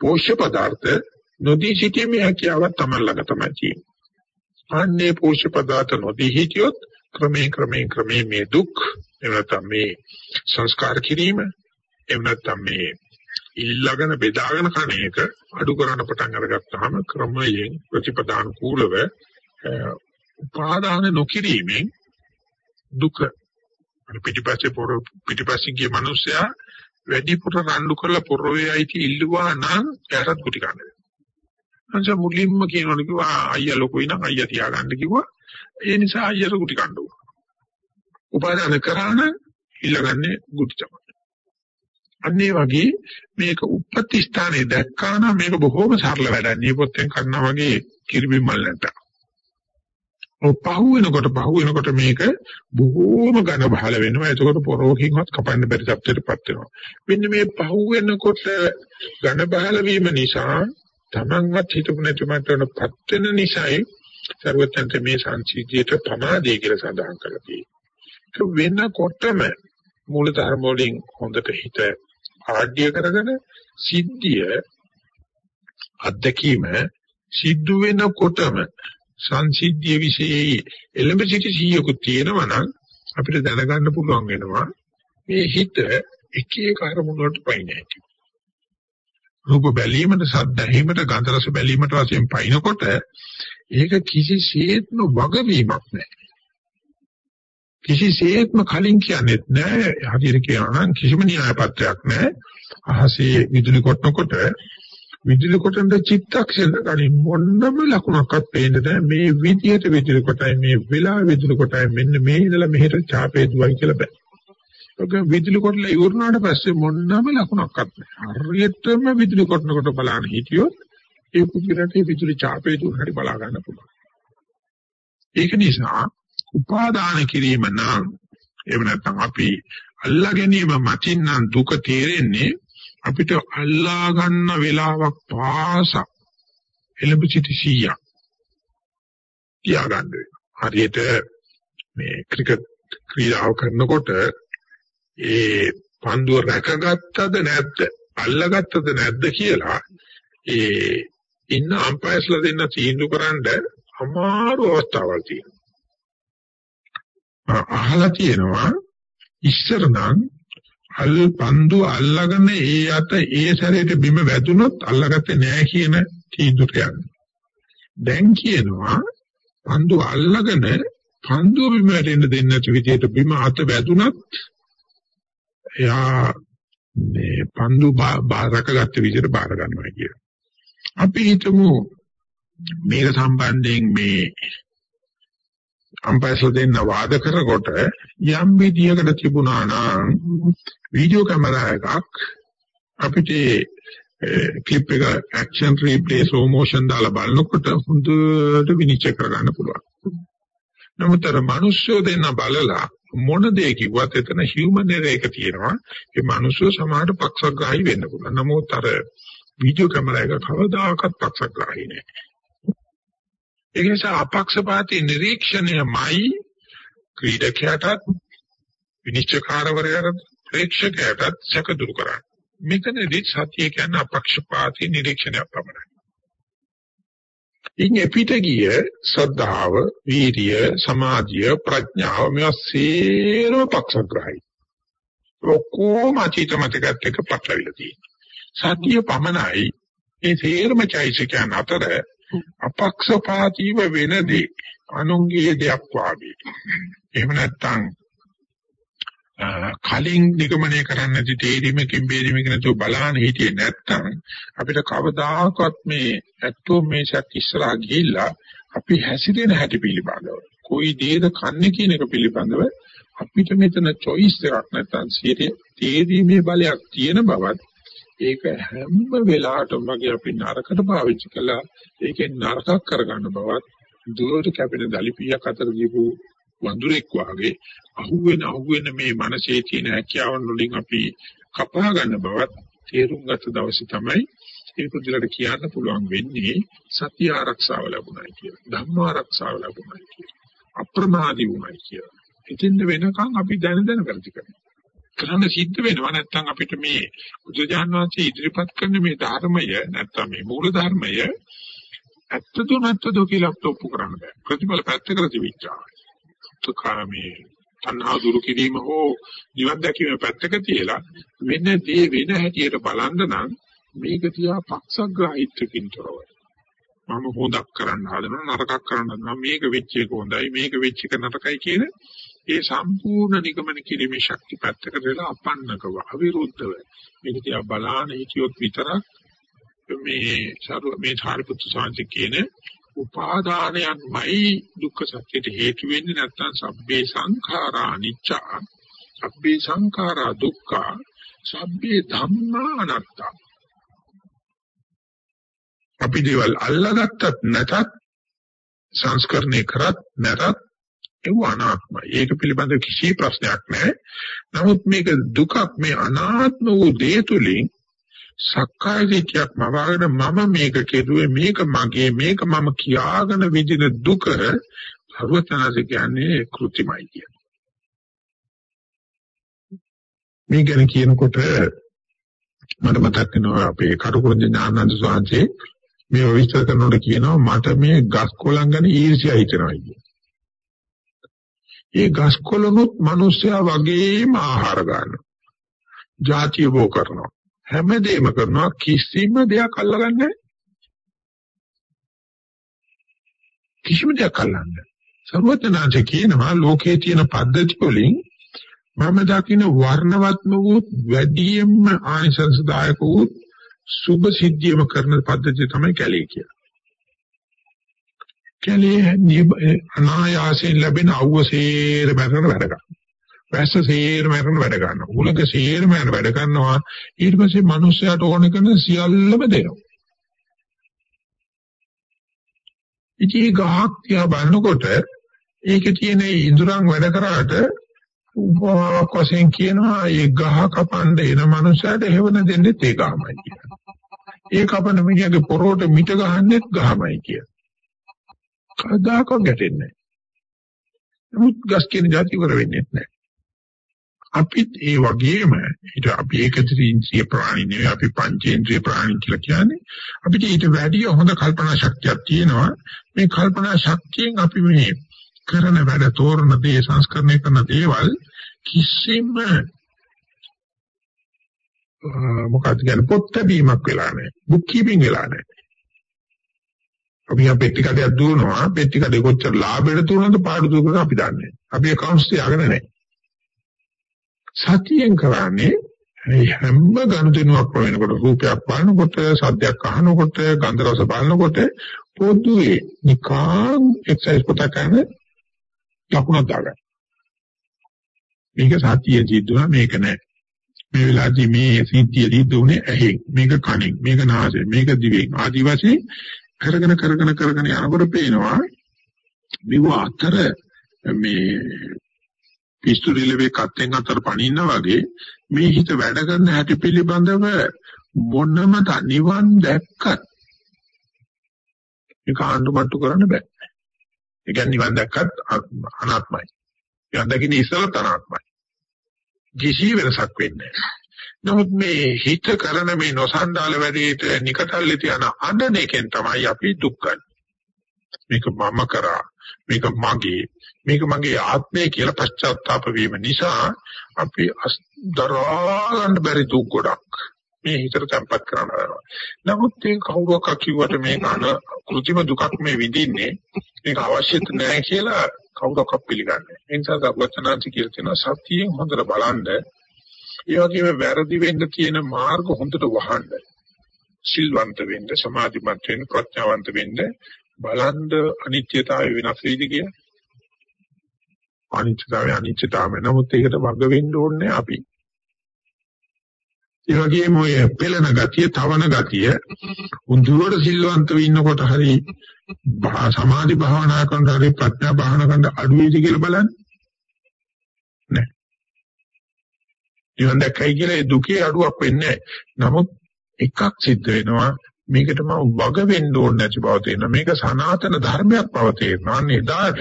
පෝෂ්‍ය පදාර්ථ නොදී සිටීමේ හැකියාව තමයි ළඟ තමයි තියෙන්නේ. අන්නේ පෝෂ්‍ය පදාර්ථ නොදී හිටියොත් ක්‍රමයෙන් ක්‍රමයෙන් ක්‍රමයෙන් මේ දුක් එහෙම නැත්නම් මේ සංස්කාර කිරීම එහෙම නැත්නම් මේ ඉල්ලගෙන බෙදාගෙන කන එක අඩු කරන්න පටන් අරගත්තාම ක්‍රමයෙන් ප්‍රතිපදානුකූලව උපාදාන නොකිරීමෙන් දුක පිටිපස්සේ පොර පිටිපස්සේ ගිය මිනිස්සයා වැඩිපුර රණ්ඩු කරලා පොරොවේයි ඉල්ලුවා නම් එයාටත් කුටි ගන්න වෙනවා. අන්ස මුලින්ම කියනවනේ කිව්වා අයියා ලොකුයි නම් අයියා තියාගන්න කිව්වා. ඒ නිසා අයියට කුටි කන්න ඕන. උපාදාන කරාන ඉල්ලගන්නේ කුටි තමයි. අන්න ඒ වගේ මේක උප්පත්ති ස්ථානයේ දැක්කා නම් මේක බොහොම සරල වැඩක්. නියපොත්තෙන් කරනා වගේ කිරිබි මල් නැට. ඔව් පහු වෙනකොට පහු වෙනකොට මේක බොහොම ඝන බහල වෙනවා. එතකොට පොරෝකින්වත් කපන්න බැරි තත්ත්වයකටපත් වෙනවා. මෙන්න මේ පහු වෙනකොට ඝන බහල වීම නිසා තමන්වත් හිතපු නැතිමටපත් වෙන නිසායි සර්වත්‍යන්ත මේ සංසිද්ධියට ප්‍රමාදය කියලා සඳහන් කරලා තියෙනවා. වෙනකොටම මූල ධර්ම වලින් හොඳට හිත ආඩ්‍ය කරගෙන සිද්ධිය අත්දැකීම සිද්ධ වෙනකොටම සංසිද්ධිය વિશેයි එළඹ සිටි සිහියකුත් තියෙනවා නම් අපිට දැනගන්න පුළුවන් වෙනවා මේ හිත එක එක අරමුණු වලට පයින් ඇති. රූප බැලීමට, ශබ්ද ඇහිීමට, ගන්ධ රස බැලීමට වශයෙන් පයින්නකොට ඒක කිසිසේත්ම වගවීමක් නැහැ. කිසිසේත්ම කලින් කියන්නේත් නැහැ. හරියට කියනවා නම් කිසිම න්‍යාය පත්‍රයක් නැහැ. අහසේ විදුලි කොටනකොට විදුලි කොටන චිත්තක්ෂණ කලින් මොන්නම ලකුණක්වත් පේන්නේ නැහැ. මේ විදියට විදුලි කොටයි මේ වෙලාව විදුලි කොටයි මෙන්න මේ ඉඳලා මෙහෙට ඡාපේ දුවයි කියලා බෑ. ඔක විදුලි කොටලා ඉවරනාට පස්සේ මොන්නම ලකුණක්වත් නැහැ. හරියටම විදුලි කොටනකොට බලන්න හිටියොත් ඒ කුපිරට විදුලි ඡාපේ දුර හරි බලා ගන්න පුළුවන්. ඒක නිසා උපාදාන කිරීම නම් එහෙම නැත්නම් අපි අල්ලා ගැනීම මතින් නම් දුක තේරෙන්නේ අපිට අල්ලා ගන්න වෙලාවක් පාසා එළඹ සිටි 100ක් තියාගන්න වෙනවා. හරියට මේ ක්‍රිකට් ක්‍රීඩාව කරනකොට ඒ පන්දුව රැකගත්තද නැද්ද අල්ලගත්තද නැද්ද කියලා ඒ ඉන්න අම්පයර්ස්ලා දෙන්න තීන්දුව කරන්න අමාරු අවස්ථාවල් තියෙනවා. අහලා තියෙනවා ඉස්සර නම් අල් පන්දු අල්ලගෙන ඒ අත ඒ සැරේට බිම වැදුනොත් අල්ලගත්තේ නෑ කියන තීන්දුවට යන්නේ. දැන් කියනවා පන්දු අල්ලගෙන පන්දුව බිම වැටෙන්න දෙන්නේ නැති විදිහට බිම අත වැදුනත් එයා මේ පන්දු බාරකගත්ත විදිහට බාර ගන්නවා කියන. අපි හිතමු මේක සම්බන්ධයෙන් මේ අම්පයර්ස්ලා දෙන්න වාද කරකොට යම් විදියකට තිබුණා නම් වීඩියෝ කැමරා එකක් අපිට ක්ලිප් එක ඇක්ෂන් රීප්ලේ ස්ලෝ මෝෂන් දාලා බලනකොට හොඳට විනිශ්චය කරගන්න පුළුවන්. නමුත් අර මිනිස්සු දෙන්න බලලා මොන දේ කිව්වත් එතන හියුමන් එරර් එක තියෙනවා. ඒ මිනිස්සු සමහරට පක්ෂග්‍රාහී වෙන්න පුළුවන්. නමුත් අර වීඩියෝ කැමරා එක කවදාකවත් පක්ෂග්‍රාහී නෑ. ඒ නිසා අපක්ෂපාතී නිරීක්ෂණයමයි ක්‍රීඩකයාටත් විනිශ්චයකාරවරයාට ප්‍රේක්ෂකයාටත් සැක දුරු කරන්නේ. මෙතනදී සත්‍ය කියන්නේ අපක්ෂපාතී නිරීක්ෂණයක් පමණයි. ඉන් එපිට ගිය සද්ධාව, වීරිය, සමාධිය, ප්‍රඥාව මේවා සේරම පක්ෂග්‍රාහී. ඔක්කොම අතීත මතකත් එක්ක පටලවිලා තියෙනවා. සතිය පමණයි මේ සේරම චෛසිකයන් අතර අපක්ෂපාතීව වෙනදී අනුංගයේ දෙයක් වාගේ. එහෙම නැත්නම් කලින් නිගමනය කරන්න නැති තේරීමකින් බේරීමකින් නැතුව බලහන් හිටියේ නැත්තම් අපිට කවදාකවත් මේ ඇත්තෝ මේසත් ඉස්සරහා ගිහිල්ලා අපි හැසිරෙන හැටි පිළිබඳව කොයි දේද කන්නේ කියන එක පිළිබඳව අපිට මෙතන choice එකක් නැත්තම් සියයේ තේරීමේ බලයක් තියෙන බවත් ඒක හැම වෙලාවටම වගේ අපි නරකට පාවිච්චි කළා ඒකෙන් නරකක් කරගන්න බවත් දුරට කැපෙන දලිපියක් අතර ගිහපු වඳුරෙක් වාගේ අහුවෙන අහුවෙන මේ මනසේ තියෙන හැකියාවන් වලින් අපි කපා ගන්න බවත් තේරුම් ගත්ත දවසේ තමයි ඒ පුදුලට කියන්න පුළුවන් වෙන්නේ සත්‍ය ආරක්ෂාව ලැබුණයි කියලා. ධම්ම ආරක්ෂාව ලැබුණයි කියලා. අප්‍රමාදී වුණයි කියලා. ඉතින් වෙනකන් අපි දැන දැන කරති කරනවා. කරන්න සිද්ධ වෙනවා නැත්නම් අපිට මේ බුදුජාන විශ්වයේ ඉදිරිපත් කරන මේ ධර්මය නැත්නම් මේ මූල ධර්මය ඇත්තද නැත්තද කියලා ඔප්පු කරන්න බෑ. ප්‍රතිඵල පැත්තකට තිබිච්චා. තුකාමේ තණ්හා දුරු කිරීම හෝ නිවන් දැකීම පැත්තක තියලා වෙන දේ වෙන හැටියට බලන්න නම් මේක තියා පක්ෂග්‍රාහීත්වකින් තොරව මම හොදක් කරන්න හදනවා නරකක් කරන්න හදනවා මේක වෙච්ච එක හොඳයි මේක වෙච්ච එක නරකයි කියන ඒ සම්පූර්ණ නිගමන කිරීමේ ශක්ති පැත්තකට දාලා අපන්නකව අවිරුද්ධව. මේක තියා බලාන හිතියොත් විතරක් මේ සාරු මේ ධාරිපුත්තු සාන්ති කියන උපාදානයන්මයි දුක්ඛ සත්‍යයට හේතු වෙන්නේ නැත්නම් සබ්බේ සංඛාරා අනිච්චා. සබ්බේ සංඛාරා දුක්ඛා. සබ්බේ ධම්මා අනාත්තා අපි දේවල් අල්ලාගත්තත් නැතත් සංස්කරණය කරත් නැතත් ඒව අනාත්මයි. ඒක පිළිබඳ කිසි ප්‍රශ්නයක් නැහැ. නමුත් මේක දුකක් මේ අනාත්ම වූ දේ තුලින් සක්කාය දිට්ඨියක් මවාගෙන මම මේක කෙරුවේ මේක මගේ මේක මම කියාගෙන විඳින දුක සර්වඥාස කියන්නේ કૃතිමයි කියන. මේ ගැන කියනකොට මට මතක් වෙනවා අපේ කරුකුරුන්ද ඥානන්ද සෝංශේ මේ විස්තර කරනකොට කියනවා මට මේ ගස් කොළන් ගැන ඊර්ෂ්‍යා හිතෙනවා කියන. ඒ ගස් කොළනොත් මිනිස්සයා වගේම ආහාර ගන්නවා. ಜಾතිය බෝ කරනවා. හැමදේම කරනවා කිසිම දෙයක් අල්ලගන්නේ කිසිම දෙයක් අල්ලන්නේ සර්වඥාන්සේ කියනවා ලෝකයේ තියෙන පද්ධති වලින් මම දකින වර්ණවත්ම වූ වැඩියෙන්ම ආනිසංසදායක වූ සුභ සිද්ධියම කරන පද්ධතිය තමයි කැලේ කියලා. කැලේ අනායාසයෙන් ලැබෙන අවශ්‍යේර බැරන වැඩ ගන්න. වැස්ස සේරම කරන වැඩ ගන්නවා. උලක සේරම යන වැඩ කරනවා. ඊට පස්සේ මිනිස්සයාට ඕන කරන සියල්ලම දෙනවා. ඉතින් ගහක් තියා බලනකොට ඒකේ තියෙන ඉඳුරන් වැඩ කරාට උපවාක් වශයෙන් කියනවා ඒ ගහ කපන්න එන මනුස්සයාට හේවන දෙන්නේ ඒ ගහමයි කියලා. ඒ කපන මිනිහගේ පොරොට මිට ගහන්නෙත් ගහමයි කියලා. කවදාකවත් ගැටෙන්නේ නැහැ. නමුත් ගස් කියන જાති වර වෙන්නේ නැහැ. අපිත් ඒ වගේම ඊට අපි ඒකත්‍රින්ද්‍රිය ප්‍රාණි නෙවෙයි අපි පංචේන්ද්‍රිය ප්‍රාණි කියලා කියන්නේ අපිට ඊට වැඩිය හොඳ කල්පනා ශක්තියක් තියෙනවා මේ කල්පනා ශක්තියෙන් අපි මේ කරන වැඩ තෝරන දේ සංස්කරණය කරන දේවල් කිසිම මොකක්ද කියන්නේ පොත් බැීමක් වෙලා නැහැ බුක් කීපින් වෙලා නැහැ අපි අපේ පෙට්ටි කඩයක් දුවනවා. පෙට්ටි කඩේ කොච්චර ලාභයට දුවනද පාඩු දුවනද අපි දන්නේ අපි accounts තියාගෙන නැහැ. සතියෙන් කරන්නේ හැම ගනුදෙනුවක් වෙනකොට රූපයක් බලනකොට සද්දයක් අහනකොට ගන්ධ රස බලනකොට පොදුවේ නිකාන් එක්සයිස් කොට කරන ලකුණක් දාගන්න. මේක සතිය සිද්ධුණා මේක නෑ. මේ වෙලාවේදී මේ සිද්ධිය සිද්ධුනේ ඇහෙන්. මේක කනෙන්. මේක නාසයෙන්. මේක දිවෙන්. ආදි වශයෙන් කරගෙන කරගෙන කරගෙන යනකොට පේනවා මෙව අතර මේ පිස්සු රිලෙවේ කත්තෙන් අතර පනින්න වගේ මේ හිත වැඩ කරන හැටි පිළිබඳව මොනම නිවන් දැක්කත් ඒක ආණ්ඩුමට්ටු කරන්න බෑ. ඒ කියන්නේ නිවන් දැක්කත් අනාත්මයි. නිවන් දකින්න ඉස්සෙල්ලත් අනාත්මයි. කිසි වෙනසක් වෙන්නේ නමුත් මේ හිත කරන මේ නොසන්ඩාල වැඩේට නිකටල්ලි තියන අඬන තමයි අපි දුක් ගන්න. මේක මම කරා මේක මගේ මේක මගේ ආත්මය කියලා පශ්චාත්තාප වීම නිසා අපි දරා ගන්න බැරි දුක් ගොඩක් මේ හිතට තැම්පත් කරනවා. නමුත් ඒ කවුරක් කිව්වට මේක අන કૃතිම දුකක් මේ විඳින්නේ මේක අවශ්‍යත් නැහැ කියලා කවුරක්වත් පිළිගන්නේ. ඒ නිසා වචනාන්ති කියලා තියෙනවා සතියෙන් හොඳට බලන්න. ඒ වගේම වැරදි වෙන්න තියෙන මාර්ග හොඳට වහන්න. සිල්වන්ත වෙන්න, සමාධිමත් වෙන්න, ප්‍රඥාවන්ත වෙන්න බලන්න අනිත්‍යතාවය වෙනස් වෙයිද කියලා. අනිත්‍යතාවය අනිත්‍යතාවය. නමුත් ඒකට වග වෙන්න ඕනේ අපි. ඒ වගේම ඔය පෙළෙන ගතිය, තවන ගතිය, උන්දුවට සිල්වන්තව ඉන්නකොට හරි සමාධි භාවනා කරනකොට හරි ප්‍රඥා භාවනා කරනකොට අඩු වේද කියලා බලන්න. නෑ. ඊවන් දැක්කයි කියලා දුකේ අඩුවක් වෙන්නේ නෑ. නමුත් එකක් සිද්ධ වෙනවා මේකට මම වග වෙන්න ඕනේ නැති බව තේරෙනවා. මේක සනාතන ධර්මයක් බව තේරෙනවා. අන්න එදාට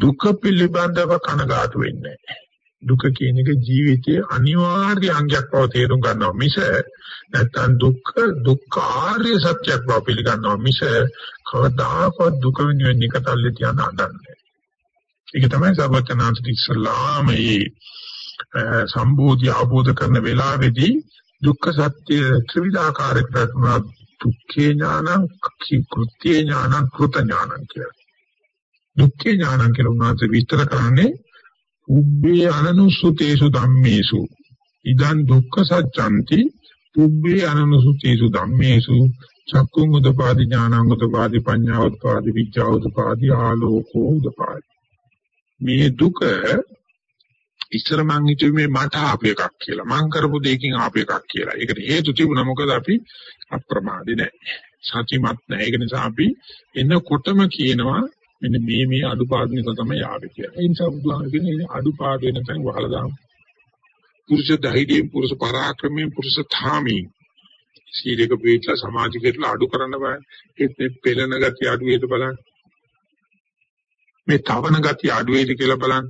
දුක පිළිබඳව කනගාටු වෙන්නේ නැහැ. දුක කියන එක ජීවිතයේ අනිවාර්ය අංගයක් බව තේරුම් ගන්නවා මිස නැත්තම් දුක්ඛ දුක්ඛාර්ය සත්‍යයක් බව පිළිගන්නවා මිස කවදාකවත් දුක වෙනුවෙන් නිකතල්ලේ තියන අඬන්නේ. ඒක තමයි සර්වචනාන්ත ඉස්සලාම මේ සම්බෝධි ආબોධ කරන වෙලාවේදී දුක්ඛ සත්‍ය ත්‍රිවිධාකාරයකට තුනක් දුක්ඛේ ඥානං කෘත්‍ය ඥානං කෘත ඥානං කියලා. දුක්ඛේ ඥානං කියලා උනාට විස්තර කරන්නේ උබ්බේ අනනුසුතේසු ධම්මේසු. ඉදන් දුක්ඛ සත්‍යන්ති උබ්බේ අනනුසුතේසු ධම්මේසු. චක්කුං උදපාදි ඥානං උදපාදි පඤ්ඤා උදපාදි විචා උදපාදි ආලෝකෝ උදපාදි. මේ දුක ඉස්සර මං හිතුවේ මට ආපු එකක් කියලා මං කරපු දෙයකින් ආපු එකක් කියලා ඒකට හේතු තිබුණා මොකද අපි අප්‍රමාදී නැහැ සත්‍යමත් නැහැ ඒක නිසා අපි එනකොටම කියනවා මෙන්න මේ මේ අඩුපාඩු නිසා තමයි ආවේ කියලා. ඒ නිසා බුදුහාම කියන්නේ අඩුපාඩු වෙන තැන් වහලා දාමු. පුරුෂ ධෛර්යයෙන් පුරුෂ පරාක්‍රමයෙන් පුරුෂ ධාමී සීලක පිටලා සමාජිකේටලා අඩු කරන්න බෑ. ඒත් මේ පෙළෙන ගතිය අඩු වේද බලන්න. මේ තවන ගතිය අඩු වේද කියලා බලන්න.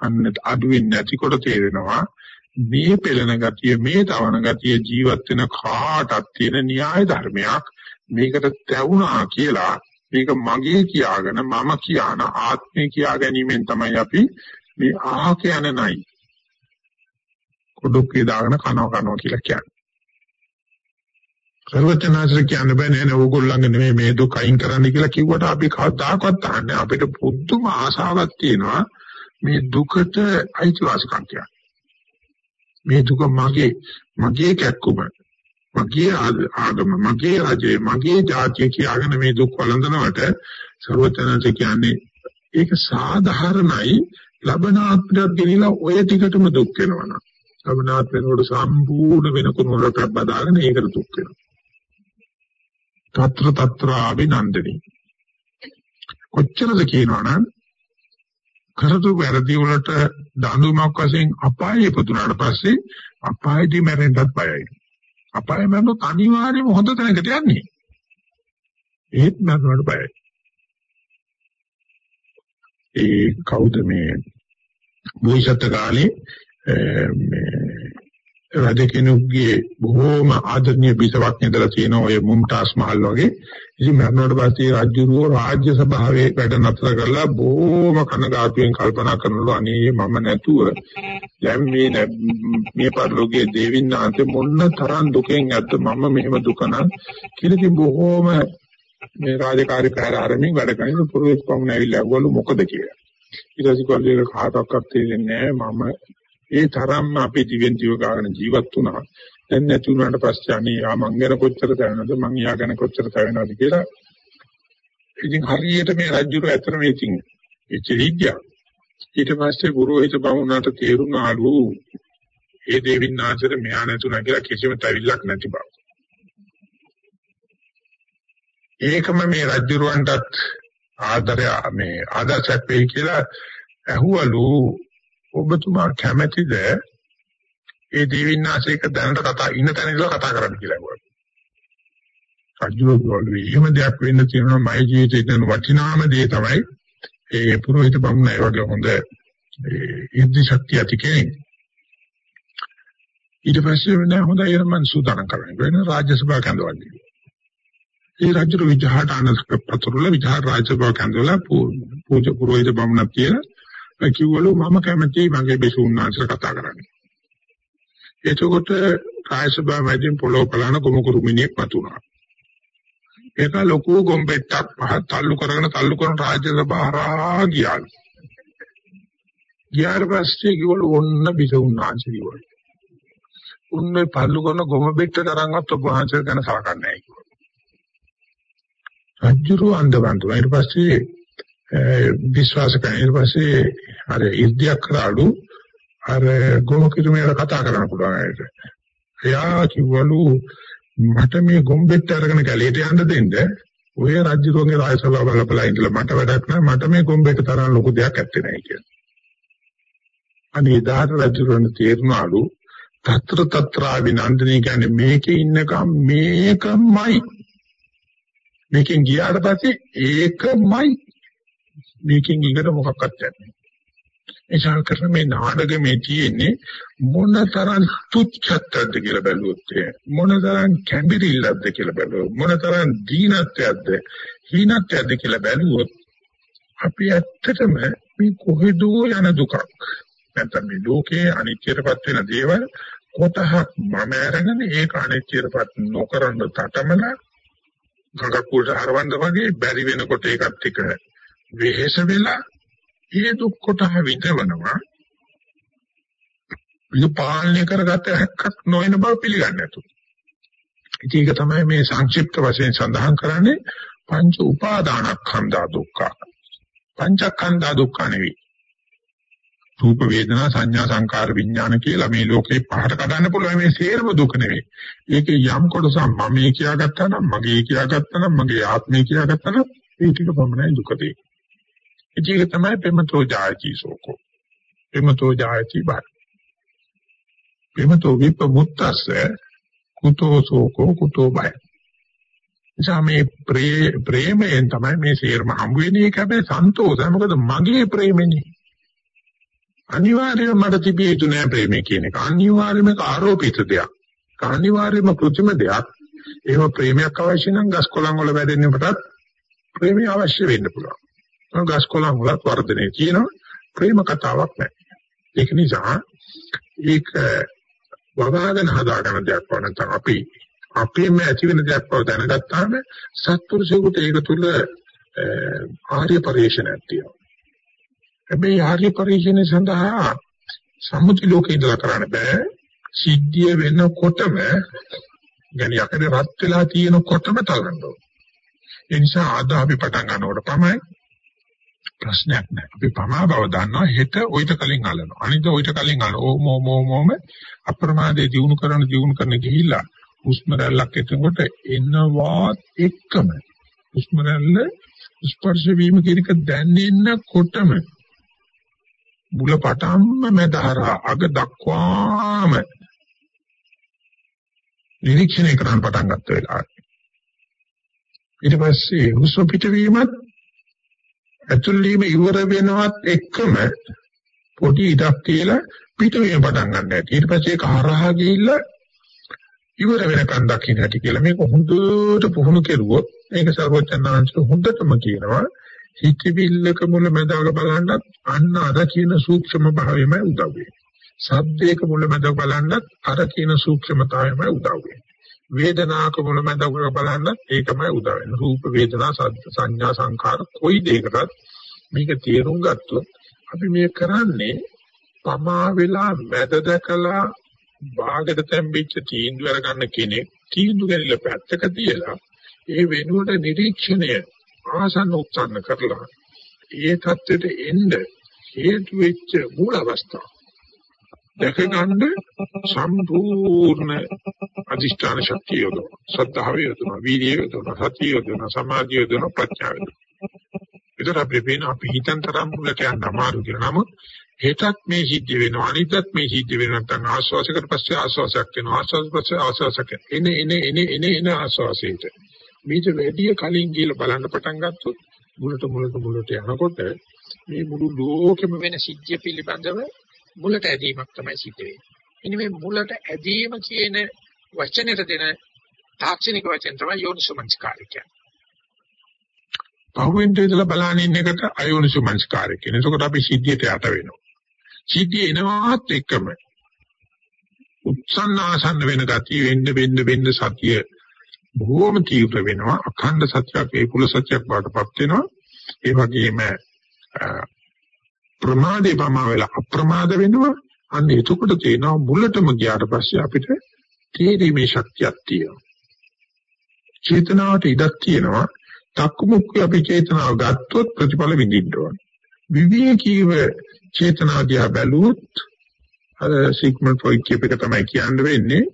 අන්න අඩු වෙන්නේ නැතිකොට තේරෙනවා. මේ පෙළෙන ගතිය මේ තවන ගතිය ජීවත් වෙන කාටත් තියෙන න්‍යාය ධර්මයක්. මේකට තැවුණා කියලා මේක මගේ කියාගෙන මම කියන ආත්මය කියා ගැනීමෙන් තමයි අපි මේ අහක යන නයි. කොඩොක්කේ දාගෙන කනවා කනවා කියලා කියන්නේ. සර්වඥාන්සේ කියන්නේ බෑ නේද ඕගොල්ලන්ගේ නෙමෙයි මේ දුක අයින් කරන්න කියලා කිව්වට අපි කවදාකවත් අහන්නේ අපිට පුදුම ආශාවක් තියෙනවා. මේ දුකට අයිතිවාසිකම් කියන්නේ. මේ දුක මගේ මගේ කැක්කුම මගේ ආගම මගේ රජය මගේ ජාතිය කියලාගෙන මේ දුක් වළඳනවට ਸਰවඥාන්ත කියන්නේ ඒක සාධාරණයි. ලබනාත්මයක් ගෙනිලා ඔය ටිකටම දුක් වෙනවනම් ලබනාත්මයට සම්පූර්ණ වෙනකොට බදාගෙන ඒකට දුක් වෙනවා. తත්‍ර తත්‍රා විනන්දනි කොච්චරද කියනවනම් කරතු වැරදි වලට දඬුවමක් වශයෙන් අපායේ පුදුනාට පස්සේ අපායේදී මැරෙන්නත් බයයි අපාය මරනොත් අනිවාර්යයෙන්ම හොඳ තැනකට යන්නේ. ඒත් මරනවට බයයි. ඒ කවුද මේ බෝසත් කාලේ මේ රජ කෙනෙකුගේ බොහෝම ආදරණීය බිසවක් ඉඳලා තියෙන ඔය මුම්තාස් මහල් වගේ. ඉතින් මරණයට පස්සේ රාජ්‍යරුව රාජ්‍ය සභාවේ වැඩ නතර කරලා බොහෝම කනගාටුවෙන් කල්පනා කරනලු අනේ මම නැතුව දැන් මේ මේ පරිලෝකයේ දෙවියන්ාන්ත මොන්න තරම් දුකෙන් ඇත්ත මම මෙහෙම දුක නම්? කියලා ඉතින් බොහෝම මේ රාජකාරී කාර්ය ආරම්භයෙන් වැඩ කරන පුරුෂ කොමුණ ඇවිල්ලා ගොළු මොකද කියලා? ඊට පස්සේ කොල්ලේ කාටවත් තේරෙන්නේ නැහැ මම ඒ තරම්ම අපි දිවෙන් දිව ගන්න ජීවත් වුණා. දැන් නැති වුණාට පස්සේ අනේ ආ මං ගැන කොච්චර තැවෙනවද මං යා ගැන කොච්චර තැවෙනවද කියලා. ඉතින් හරියට මේ රජුර ඇතර මේ ඉතින් ඉච්චිවිද්‍යා. ඊට පස්සේ ගුරුහිත බවුණාට තේරුණාලු ඒ දෙවියන් ආශ්‍ර මෙහා නැතුණා කියලා කිසිම තැවිල්ලක් නැති බව. ඒකම මේ රජුරවන්ටත් ආදරය මේ ආදර්ශයක් වෙයි කියලා ඇහුවලු ඔබතුමා කැමැතිද ඒ දිවිනාශයක දැනට කතා ඉන්න තැන ඉඳලා කතා කරන්න කියලා කිව්වා. අජෝගෝල් එහෙම දෙයක් වෙන්න තියෙනවා මගේ ජීවිතේ තියෙන වටිනාම දේ තමයි ඒ පුරোহিত බමුණයි වගේ හොඳ ඉද්ධි ශක්තිය ඇති කෙනෙක්. ඊට පස්සේ වෙන හොඳයි මම සූදානම් කරන්නේ වෙන රාජ්‍ය සභාව කැඳවන්නේ. ඒ රාජ්‍ය විජහාට අනස්ක පතරුල විජහා රාජ්‍ය සභාව කැඳවලා පූජ පුරোহিত බමුණක් කියලා කිව්වලු මම කැමතියි මගේ බිසුණාංශ කතා කරන්න. එතකොට කායසභාව මැදින් පොළොව බලන කොමුකුරු මිනිහෙක් වතුනා. ඒක ලොකු ගොම්බෙට්ටක් පහ තල්ලු කරගෙන තල්ලු කරන රාජ්‍ය සභාරා ගියා. ගියාට පස්සේ කිව්වලු ඔන්න බිසුණාංශ කිව්වලු. උන්නේ පල්ලු කරන ගොම්බෙට්ට තරම්වත් ඔබ වහන්සේ ගැන සලකන්නේ නැහැ කිව්වලු. රජුරු අන්දවන්තු ඊට පස්සේ විශ්වාස කරන ඊට පස්සේ අර ඉර්ධියක් කරාලු අර ගොම කිරුමේට කතා කරන්න පුළුවන් අයට. එයා කිව්වලු මට මේ ගොම්බෙට්ට අරගෙන ගැලේට යන්න දෙන්න. ඔය රජුගේ රාජසභාව බලපලා ඉඳලා මට වැඩක් නැහැ මට මේ ගොම්බෙට්ට තරම් ලොකු දෙයක් ඇත්තේ නැහැ කියලා. අනේ දාට රජුරණ තේරුණාලු తත්‍ර తත්‍රා විනන්දනී කියන්නේ මේකේ ඉන්නකම් මේකමයි. මේකෙන් ගියාට පස්සේ ඒකමයි. මේකෙන් ඊකට මොකක්වත් නැහැ. එසා කරන මේ නාටකමේ තියෙන්නේ මොනතරම් තුච්ඡත්වද කියලා බැලුවොත් මොනතරම් කැඹිරිල්ලක්ද කියලා බැලුවොත් මොනතරම් දීනත්වයක්ද හීනත්වයක්ද කියලා බැලුවොත් අපි ඇත්තටම මේ කොහෙදෝ යන දුකක්. නැත්නම් මේ ලෝකයේ අනිත්‍යයටපත් වෙන දේවල් කොටහක් මම අරගෙන ඒක අනිත්‍යයටපත් නොකරන තටමන ගඟකුඩ හරවන්න වගේ බැරි වෙනකොට ඒකත් එක වෙහෙස වෙලා ඒ දුක් කොටහ විඳවනවා ඒක පාලනය කරගත හැක්කක් නොවන බව පිළිගන්නේ නැතු. ඉතින් ඒක තමයි මේ සංක්ෂිප්ත වශයෙන් සඳහන් කරන්නේ පංච උපාදානස්කන්ධා දුක්ඛ. පංචස්කන්ධා දුක්ඛ නෙවෙයි. රූප වේදනා සංඥා සංකාර විඥාන කියලා මේ ලෝකේ පහට කඩන්න පුළුවන් මේ සේරම දුක නෙවෙයි. ඒකේ යම් කොටසක් මම කියාගත්තා නම් මගේ කියාගත්තා නම් මගේ ආත්මය කියාගත්තා නම් ඒ ටික පමණයි දුක දෙන්නේ. ඒක තමයි පෙමතෝ ජායති සෝකෝ. පෙමතෝ ජායති බා. පෙමතෝ විපමුත්තස්ස කුතෝ සෝකෝ කුතෝ බය. සාමේ ප්‍රේමයෙන් තමයි මේ සේරම හම්බ වෙන්නේ ඒක හැබැයි සන්තෝෂයි මොකද මගේ ප්‍රේමනේ. අනිවාර්යයෙන්ම මට තිබිය යුතු නෑ ප්‍රේමය කියන එක. අනිවාර්යයෙන්ම ආරෝපිත දෙයක්. අනිවාර්යයෙන්ම કૃත්‍රිම දෙයක්. එහෙම ප්‍රේමයක් අවශ්‍ය නම් ගස් කොළන් වල වැඩෙන්නටත් ප්‍රේමය අවශ්‍ය වෙන්න පුළුවන්. ගස් කොළන් වලත් වර්ධනය කියනවා ප්‍රේම කතාවක් නැහැ. ඒක නිසා ඒක වවාගෙන හදාගන්න දෙයක් වුණා නැත්නම් අපි අපේම ඇති වෙන දෙයක් බව දැනගත්තාම සත්පුරුෂයෙකුට ඒක තුල ආර්ය පරිශ්‍රණයක් තියෙනවා. හැබැයි ආර්ය පරිශ්‍රණය සඳහා සම්මුති ලෝකේ ඉඳලා කරන්න බෑ. සිද්ධිය වෙනකොටම يعني යකඩ රත් වෙලා තියෙනකොටම තලන්න ඕන. ඒ නිසා අද අපි පටන් ගන්නකොට තමයි ප්‍රශ්නයක් නැහැ. අපි පමා බව දන්නවා හෙට ඔయిత කලින් අලනවා. අනිත් ඔయిత කලින් අල ඕම ඕම ඕම අප්‍රමාදයේ දිනු කරන දිනු කරන ගිහිල්ලා හුස්ම රැල්ලක් එතකොට එනවත් එක්කම හුස්ම රැල්ල ස්පර්ශ වීම කියන එක දැනෙන්නකොටම බුල පටන්ම මැදහරා අග දක්වාම නිරීක්ෂණය කරන්න පටන් ගත්ත වෙලාවට ඊට පස්සේ හුස්ම පිටවීමත් ඇතුල් වීම ඉවර වෙනවත් එක්කම පොඩි ඉඩක් තියලා පිට වෙන පටන් ගන්න ඇති. ඊට පස්සේ ඒක හරහා ගිහිල්ලා ඉවර වෙනකන් දකින්න ඇති කියලා මේක හොඳට පුහුණු කෙරුවොත් ඒක සර්වචන්නාංශ හොඳටම කියනවා හිතවිල්ලක මුල මැදවක බලන්නත් අන්න අර කියන සූක්ෂම භාවයමයි උදව් වෙන්නේ. සද්දේක මුල මැදවක බලන්නත් අර කියන සූක්ෂමතාවයමයි උදව් වෙන්නේ. වේදනාක මුලමඳ බලන්න ඒකමයි උදා වෙන්නේ. රූප වේදනා සංඥා සංඛාර කොයි දෙයකටත් මේක තේරුම් ගත්තොත් අපි මේ කරන්නේ පමා වෙලා මැද දැකලා භාගයට තැම්පිච්ච තීන්දුව අරගන්න කෙනෙක් තීන්දුව ගැනීම පැත්තක තියලා ඒ වෙනුවට නිරීක්ෂණය ආසන්න උත්සන්න කරලා ඒ தත්වෙට එන්න හේතු වෙච්ච මූල අවස්ථාව දැක ගන්න සම්පූර්ණ අධිෂ්ඨාන ශක්තිය යොදවන සද්ධාව යොදවන වීර්යය යොදවන සතිය යොදවන සමාධිය යොදවන ප්‍රඥාව යොදවන අපි වෙන අපි හිතන තරම් මුලට යන්න අමාරු කියලා. නමුත් හෙටත් මේ සිද්ධ වෙනවා. අනිද්දාත් මේ සිද්ධ වෙනවා. නැත්නම් ආස්වාසයකට පස්සේ ආස්වාසයක් වෙනවා. ආස්වාස පස්සේ ආස්වාසයක් එන එන එන එන එන ආස්වාසයට. මේක වැඩි කලින් ගිහලා බලන්න පටන් ගත්තොත් මුලට මුලට මුලට යනකොට මේ මුළු ලෝකෙම වෙන සිද්ධිය පිළිබඳව මුලට ඇදීමක් තමයි සිද්ධ වෙන්නේ. ඉන්නේ මේ මුලට ඇදීම කියන වචනෙට දෙන තාක්ෂණික වචන තමයි යෝනිසෝමනස්කාරය කියන්නේ. පහුවෙන්ට ඉඳලා බලන ඉන්න එකට අයෝනිසෝමනස්කාරය කියන්නේ. එතකොට අපි සිද්ධියට යට වෙනවා. සිද්ධිය එනවාත් එක්කම උත්සන්න ආසන්න වෙන ගතිය වෙන්න වෙන්න වෙන්න සතිය බොහෝම තීව්‍ර වෙනවා අඛණ්ඩ සත්‍යයක් ඒ කුල සත්‍යයක් බවටපත් වෙනවා ඒ වගේම ප්‍රමාදේ පම වෙලා අප්‍රමාද වෙනවා. අන්න එතකොට තේනවා මුලටම ගියාට පස්සේ අපිට තේරීමේ ශක්තියක් තියෙනවා. චේතනාවට ඉඩක් තියෙනවා. තක්මුක්ක අපි චේතනාව ගත්තොත් ප්‍රතිඵල විඳින්න ඕන. විවේකීව චේතනාදියා බැලුවොත් අර සිග්මන්ඩ් ෆ්‍රොයිඩ් කියප එක තමයි කියන්න වෙන්නේ.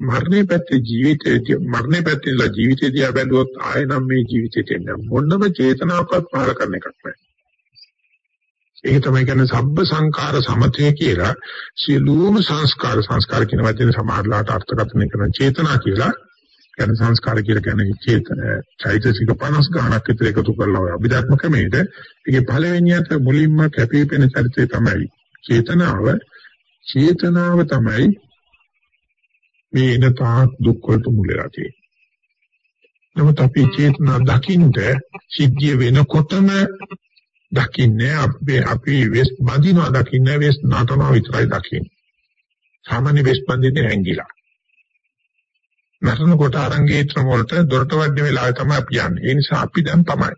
මරණය පැත්තේ ජීවිතේ මරණය පැත්තේ ජීවිතේ දිහා බැලුවොත් ආය නම් මේ ජීවිතේට එන්න මොනම චේතනාවක්වත් පහල කරන එකක් නැහැ. ඒක තමයි කියන්නේ සබ්බ සංකාර සමතය කියලා සියලුම සංස්කාර සංස්කාර කියන වචනේ සමාහලට අර්ථකථනය කරන චේතනා කියලා කියන සංස්කාර කියලා කියන්නේ චේතන චෛතසික 50 ගණනක් විතර එකතු කරලා ඔය අභිධර්ම ක්‍රමයේද ඒකේ පළවෙනියට මුලින්ම කැපිපෙන චරිතය තමයි චේතනාව චේතනාව තමයි මේ එන තාක් දුක් වලට මුල වෙලා තියෙන්නේ. නමුත් අපි චේතනා දකින්ද සිද්ධිය වෙනකොටම දකින්නේ අපි අපි වෙස් බඳිනවා දකින්නේ වෙස් නටනවා විතරයි දකින්නේ. සාමාන්‍ය වෙස් බඳින්නේ ඇංගිලා. නටනකොට අරංගේත්‍ර වලට දොරට වඩන වෙලාවේ තමයි අපි යන්නේ. ඒ නිසා අපි දැන් තමයි.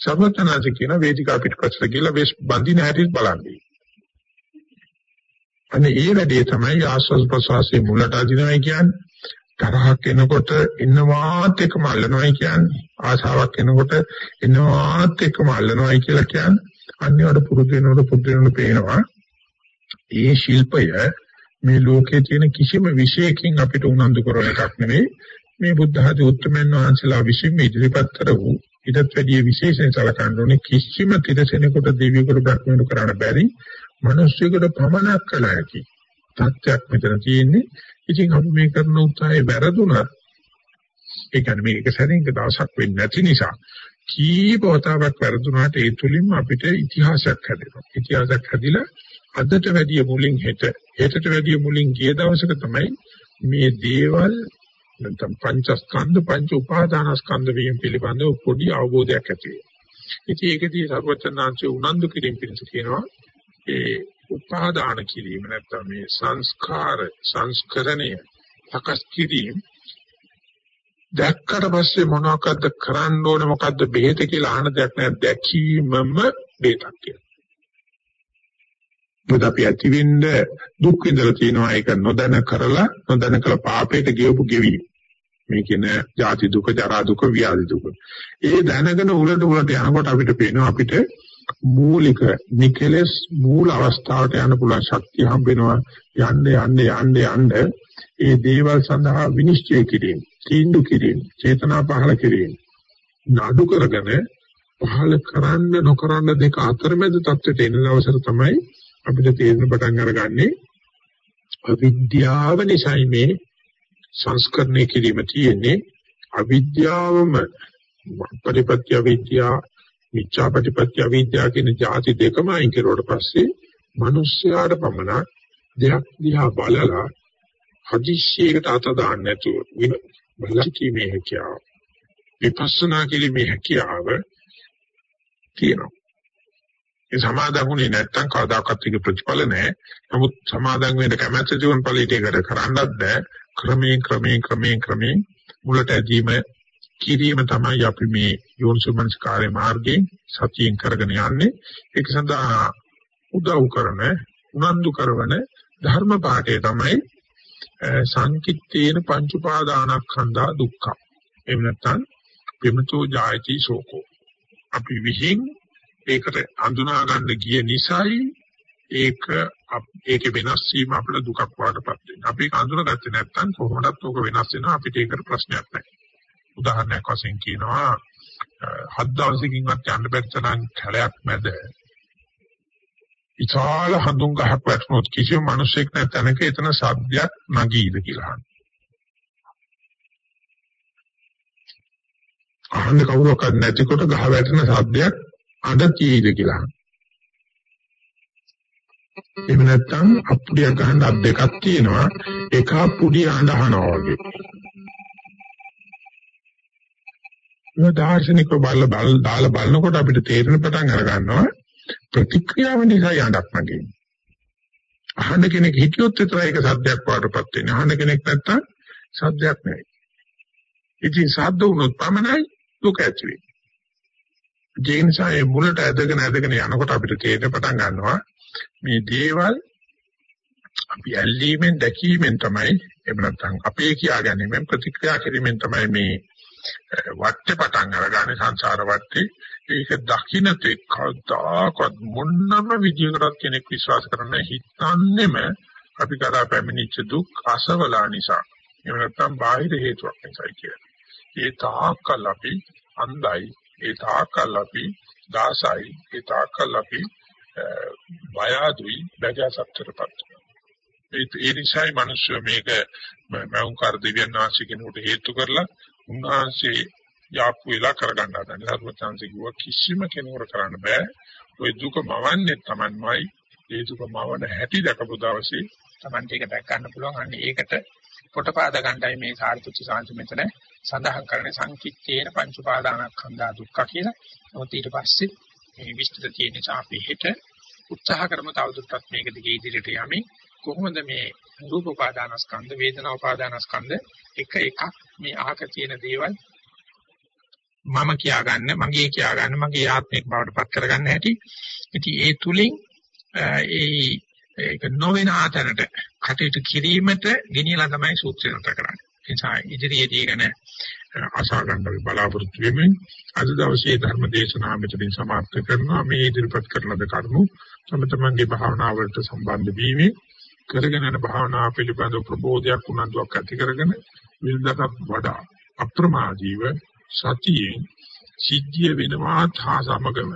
සර්වඥාන්සේ කියන වේදිකා පිටපස්සට ගිහලා වෙස් බඳින හැටි බලන්නේ. අනේ ඒ වැඩේ තමයි ආස්වාද ප්‍රසවාසයේ මුලට අදිනවයි කියන්නේ. තරහක් එනකොට එනවාත් එකම අල්ලනවයි කියන්නේ. ආසාවක් එනකොට එනවාත් එකම අල්ලනවයි කියලා කියන්නේ. අන්නේවට පුරුදු වෙනකොට පුරුදු වෙනකොට පේනවා. ඒ ශිල්පය මේ ලෝකයේ තියෙන කිසිම විශේෂකින් අපිට උනන්දු කරන එකක් නෙවෙයි. මේ බුද්ධ ආදී උත්තරමයන් වහන්සේලා විසින් ඉදිරිපත් කර වූ ඊටත් වැඩිය විශේෂයෙන් සලකන්න ඕනේ කිසිම තිරසෙනෙකුට දෙවියෙකුට බ්‍රහ්මයෙකුට කරන්න බැරි මිනිස්සුෙකුට පමණක් කළ හැකි තත්ත්වයක් මෙතන තියෙන්නේ. ඉතින් අපි මේ කරන උත්සාහය වැරදුනත් ඒ කියන්නේ මේක සැරින්ක දවසක් වෙන්නේ නැති නිසා කීප වතාවක් වැරදුනාට ඒ තුලින්ම අපිට ඉතිහාසයක් හැදෙනවා. ඉතිහාසයක් හැදිලා අදට වැඩිය මුලින් හෙට හෙටට වැඩිය මුලින් ගිය දවසක තමයි මේ දේවල් නැත්නම් පංචස්කන්ධ පංච උපාදානස්කන්ධ වීම පිළිබඳව පොඩි අවබෝධයක් ඇති වෙනවා. ඉතින් ඒකදී සර්වචනාංශය උනන්දු කිරීම පිණිස කියනවා ඒ උපාදාන කිරීම නැත්නම් මේ සංස්කාර සංස්කරණය සකස් කිරීම දැක්කට පස්සේ මොනවක්ද කරන්න ඕනේ මොකද්ද බෙහෙත කියලා අහන දෙයක් නෑ දැකීමම බෙහෙතක් කියලා. මොකද අපි ඇතිවෙන්න දුක් විඳලා තියෙනවා ඒක නොදැන කරලා නොදැන කළ පාපයට ගෙවපු ගෙවි. මේ කියන ජාති දුක, ජරා දුක, ව්‍යාධි දුක. ඒ දැනගෙන උලට උලට යනකොට අපිට පේනවා අපිට මූලික නිකලස් මූල අවස්ථාවට යන්න පුළුවන් ශක්තිය හම්බ වෙනවා. යන්න යන්න යන්න යන්න. ඒ දේවල් සඳහා විනිශ්චය කිරීම, තීන්දුව කිරීම, චේතනා පහල කිරීම. නඩු කරගෙන පහල කරන්න නොකරන්න දෙක අතරමැද තත්ත්වයට එන දවසට තමයි අපිට තේරෙන පටන් අරගන්නේ. අවිද්‍යාව නිසායි මේ සංස්කරණය කිරීම තියෙන්නේ. අවිද්‍යාවම පරිපත්‍ය අවිද්‍යාව මිච්ඡාපටිපත්‍ය අවිද්‍යාව කියන જાති දෙකම අයින් කරුවට පස්සේ මිනිස්යාට පමණක් දෙයක් දිහා බලලා හදිස්සියකට අත දාන්න නැතුව බලලා කීමේ හැකියාව විපස්සනා කිරීමේ හැකියාව තියෙනවා ඒ සමාදන්ුනේ නැත්තම් කවදාකවත් ඒක ප්‍රතිඵල නැහැ. නමුත් සමාදන් වෙන්න කැමැත්ත තිබුණ ඵලයට ඒකට කරන්නත් බෑ. ක්‍රමයෙන් ක්‍රමයෙන් ක්‍රමයෙන් ක්‍රමයෙන් මුලට ඇදීම කිරීම තමයි අපි මේ යෝනිසෝමනස්කාරයේ මාර්ගයෙන් සතියෙන් කරගෙන යන්නේ. ඒක සඳහා උදව් කරන උනන්දු කරන ධර්ම පාඨය තමයි සංකිට්ඨේන පංච උපාදානස්කන්ධා දුක්ඛ. එහෙම නැත්නම් විමතෝ ජායති සෝකෝ. අපි විහිං ඒකට හඳුනා ගන්න ගිය නිසායි ඒක ඒකේ වෙනස් වීම අපිට දුකක් වඩපත් වෙනවා. අපි ඒක හඳුනාගත්තේ නැත්නම් කොහොමදත් ඕක වෙනස් වෙනවා අපිට ඒකට ප්‍රශ්නයක් නැහැ. උදාහරණයක් වශයෙන් කියනවා හත් දවසකින්වත් යන්න බැරි තරම් කැලයක් මැද ඉතාල හඳුන් ගහක් වැටුනොත් කිසිම මිනිසෙක් නැතනක එතන සද්දයක් නැගීද කියලා අහනවා. අහන්න කවුරක්වත් නැතිකොට ගහ වැටෙන සද්දයක් අඩ තියෙයිද කියලා. එහෙම නැත්නම් අප්පුඩියක් ගහන්න අත් දෙකක් තියෙනවා එක අප්පුඩිය අඬනවා වගේ. මේ දාර්ශනික බල බල දාලා බලනකොට අපිට තේරෙන පටන් අර ගන්නවා ප්‍රතික්‍රියාව නිසා යඩක් නැගෙන්නේ. අහන්න කෙනෙක් හිටියොත් විතරයි ඒක සද්දයක් වඩපත් වෙන්නේ. අහන්න කෙනෙක් නැත්තම් සද්දයක් නැහැ. ඉතින් සාද්ද වුණොත් පමණයි දුක ඇති වෙන්නේ. ඒ නිසා මේ මුලට ඇදගෙන ඇදගෙන යනකොට අපිට තේරෙන්න පටන් ගන්නවා මේ දේවල් අපි ඇල්ලීමෙන් දැකීමෙන් තමයි එහෙම නැත්නම් අපේ කියාගැනීමෙන් ප්‍රතික්‍රියා කිරීමෙන් තමයි මේ වටේ පටන් අරගන්නේ සංසාර වටේ ඒක දකින්න තේ කවදාකවත් මොන්නම විදියකට කෙනෙක් විශ්වාස කරන්න හිතන්නේම අපි කරා පැමිණිච්ච දුක් අසවලා නිසා. එහෙම නැත්නම් බාහිර හේතුවක් නිසා කියලා. ඒ තාක්කල් අපි අන්ධයි ඒ තාකල් අපි දාසයි ඒ තාකල් අපි බය අදුයි බජාසත්තරපත් ඒ ඒ නිසායි මිනිස්සු මේක මෞංකාර දෙවියන් වහන්සේ කෙනෙකුට හේතු කරලා උන්වහන්සේ යාප්පු වෙලා කරගන්න හදන සර්වචන්සේ කිව්ව කිසිම කෙනෙකුට කරන්න බෑ. ওই දුක මවන්නේ Tamanමයි. ඒ දුක මවන හැටි දැකපු දවසේ Tamanට ඒක දැක් ගන්න පුළුවන්. අන්න ඒකට පොටපාද ගන්නයි මේ සාරිපුත්‍ර සාංශ මෙතන සඳහන් කරන්නේ සංකිට්ඨේන පංච උපාදානස්කන්ධා දුක්ඛ කියලා. නමුත් ඊට පස්සේ මේ විස්තර තියෙන නිසා අපි හෙට උත්සාහ කරමු තවදුරටත් මේක දිගේ ඉදිරියට යමින් කොහොමද මේ රූප උපාදානස්කන්ධ වේදනා උපාදානස්කන්ධ එක එකක් මේ අහක තියෙන දේවල් මම කියාගන්න මගේ කියාගන්න මගේ ආත්මික බවට පත් කරගන්න හැටි ඉතින් ඒ තුලින් ඒ ඒක නොවන ආතනට කටයුතු කිරීමට ගෙනියලා තමයි සූත්‍රය නතර කරන්නේ. ඒ නිසා ඉදිරියේදී ගැන අසා ගන්න අපි බලාපොරොත්තු වෙමින් අද දවසේ ධර්ම දේශනාව මෙතනින් සමාප්ත කරනවා. මේ ඉදිරිපත් කරන ද කරුණු තම තමන්ගේ භාවනාවලට සම්බන්ධ වීමේ කරගෙන යන භාවනාව පිළිබඳව ප්‍රබෝධයක් උනන්දුවක් ඇති කරගෙන විල්දකට වඩා අප්‍රමාදීව සතියෙන් සිද්ධිය වෙනවා තා සමගම.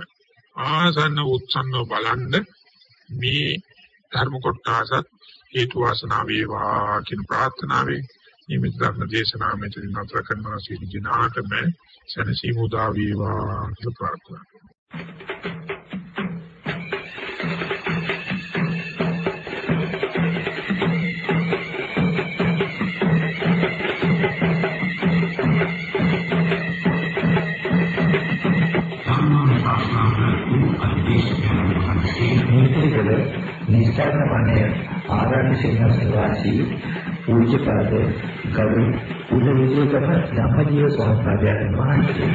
ආසන්න උත්සන්නව බලන්න මේ ධර්ම කොටසත් හේතු වාසනා වේවා කියන ප්‍රාර්ථනාවෙන් නිමිත ධර්ම දේශනාව මෙතන නතර කරනවා සියලු දිනාටම සනසි මුදා වේවා කියලා ප්‍රාර්ථනා නිස්සාරණ වනයේ ආරණ්‍ය සේනාසන වාසී පූජ්‍යපද ගරු උදවිදේකම ධම්මජීව ස්වාමීන් වහන්සේ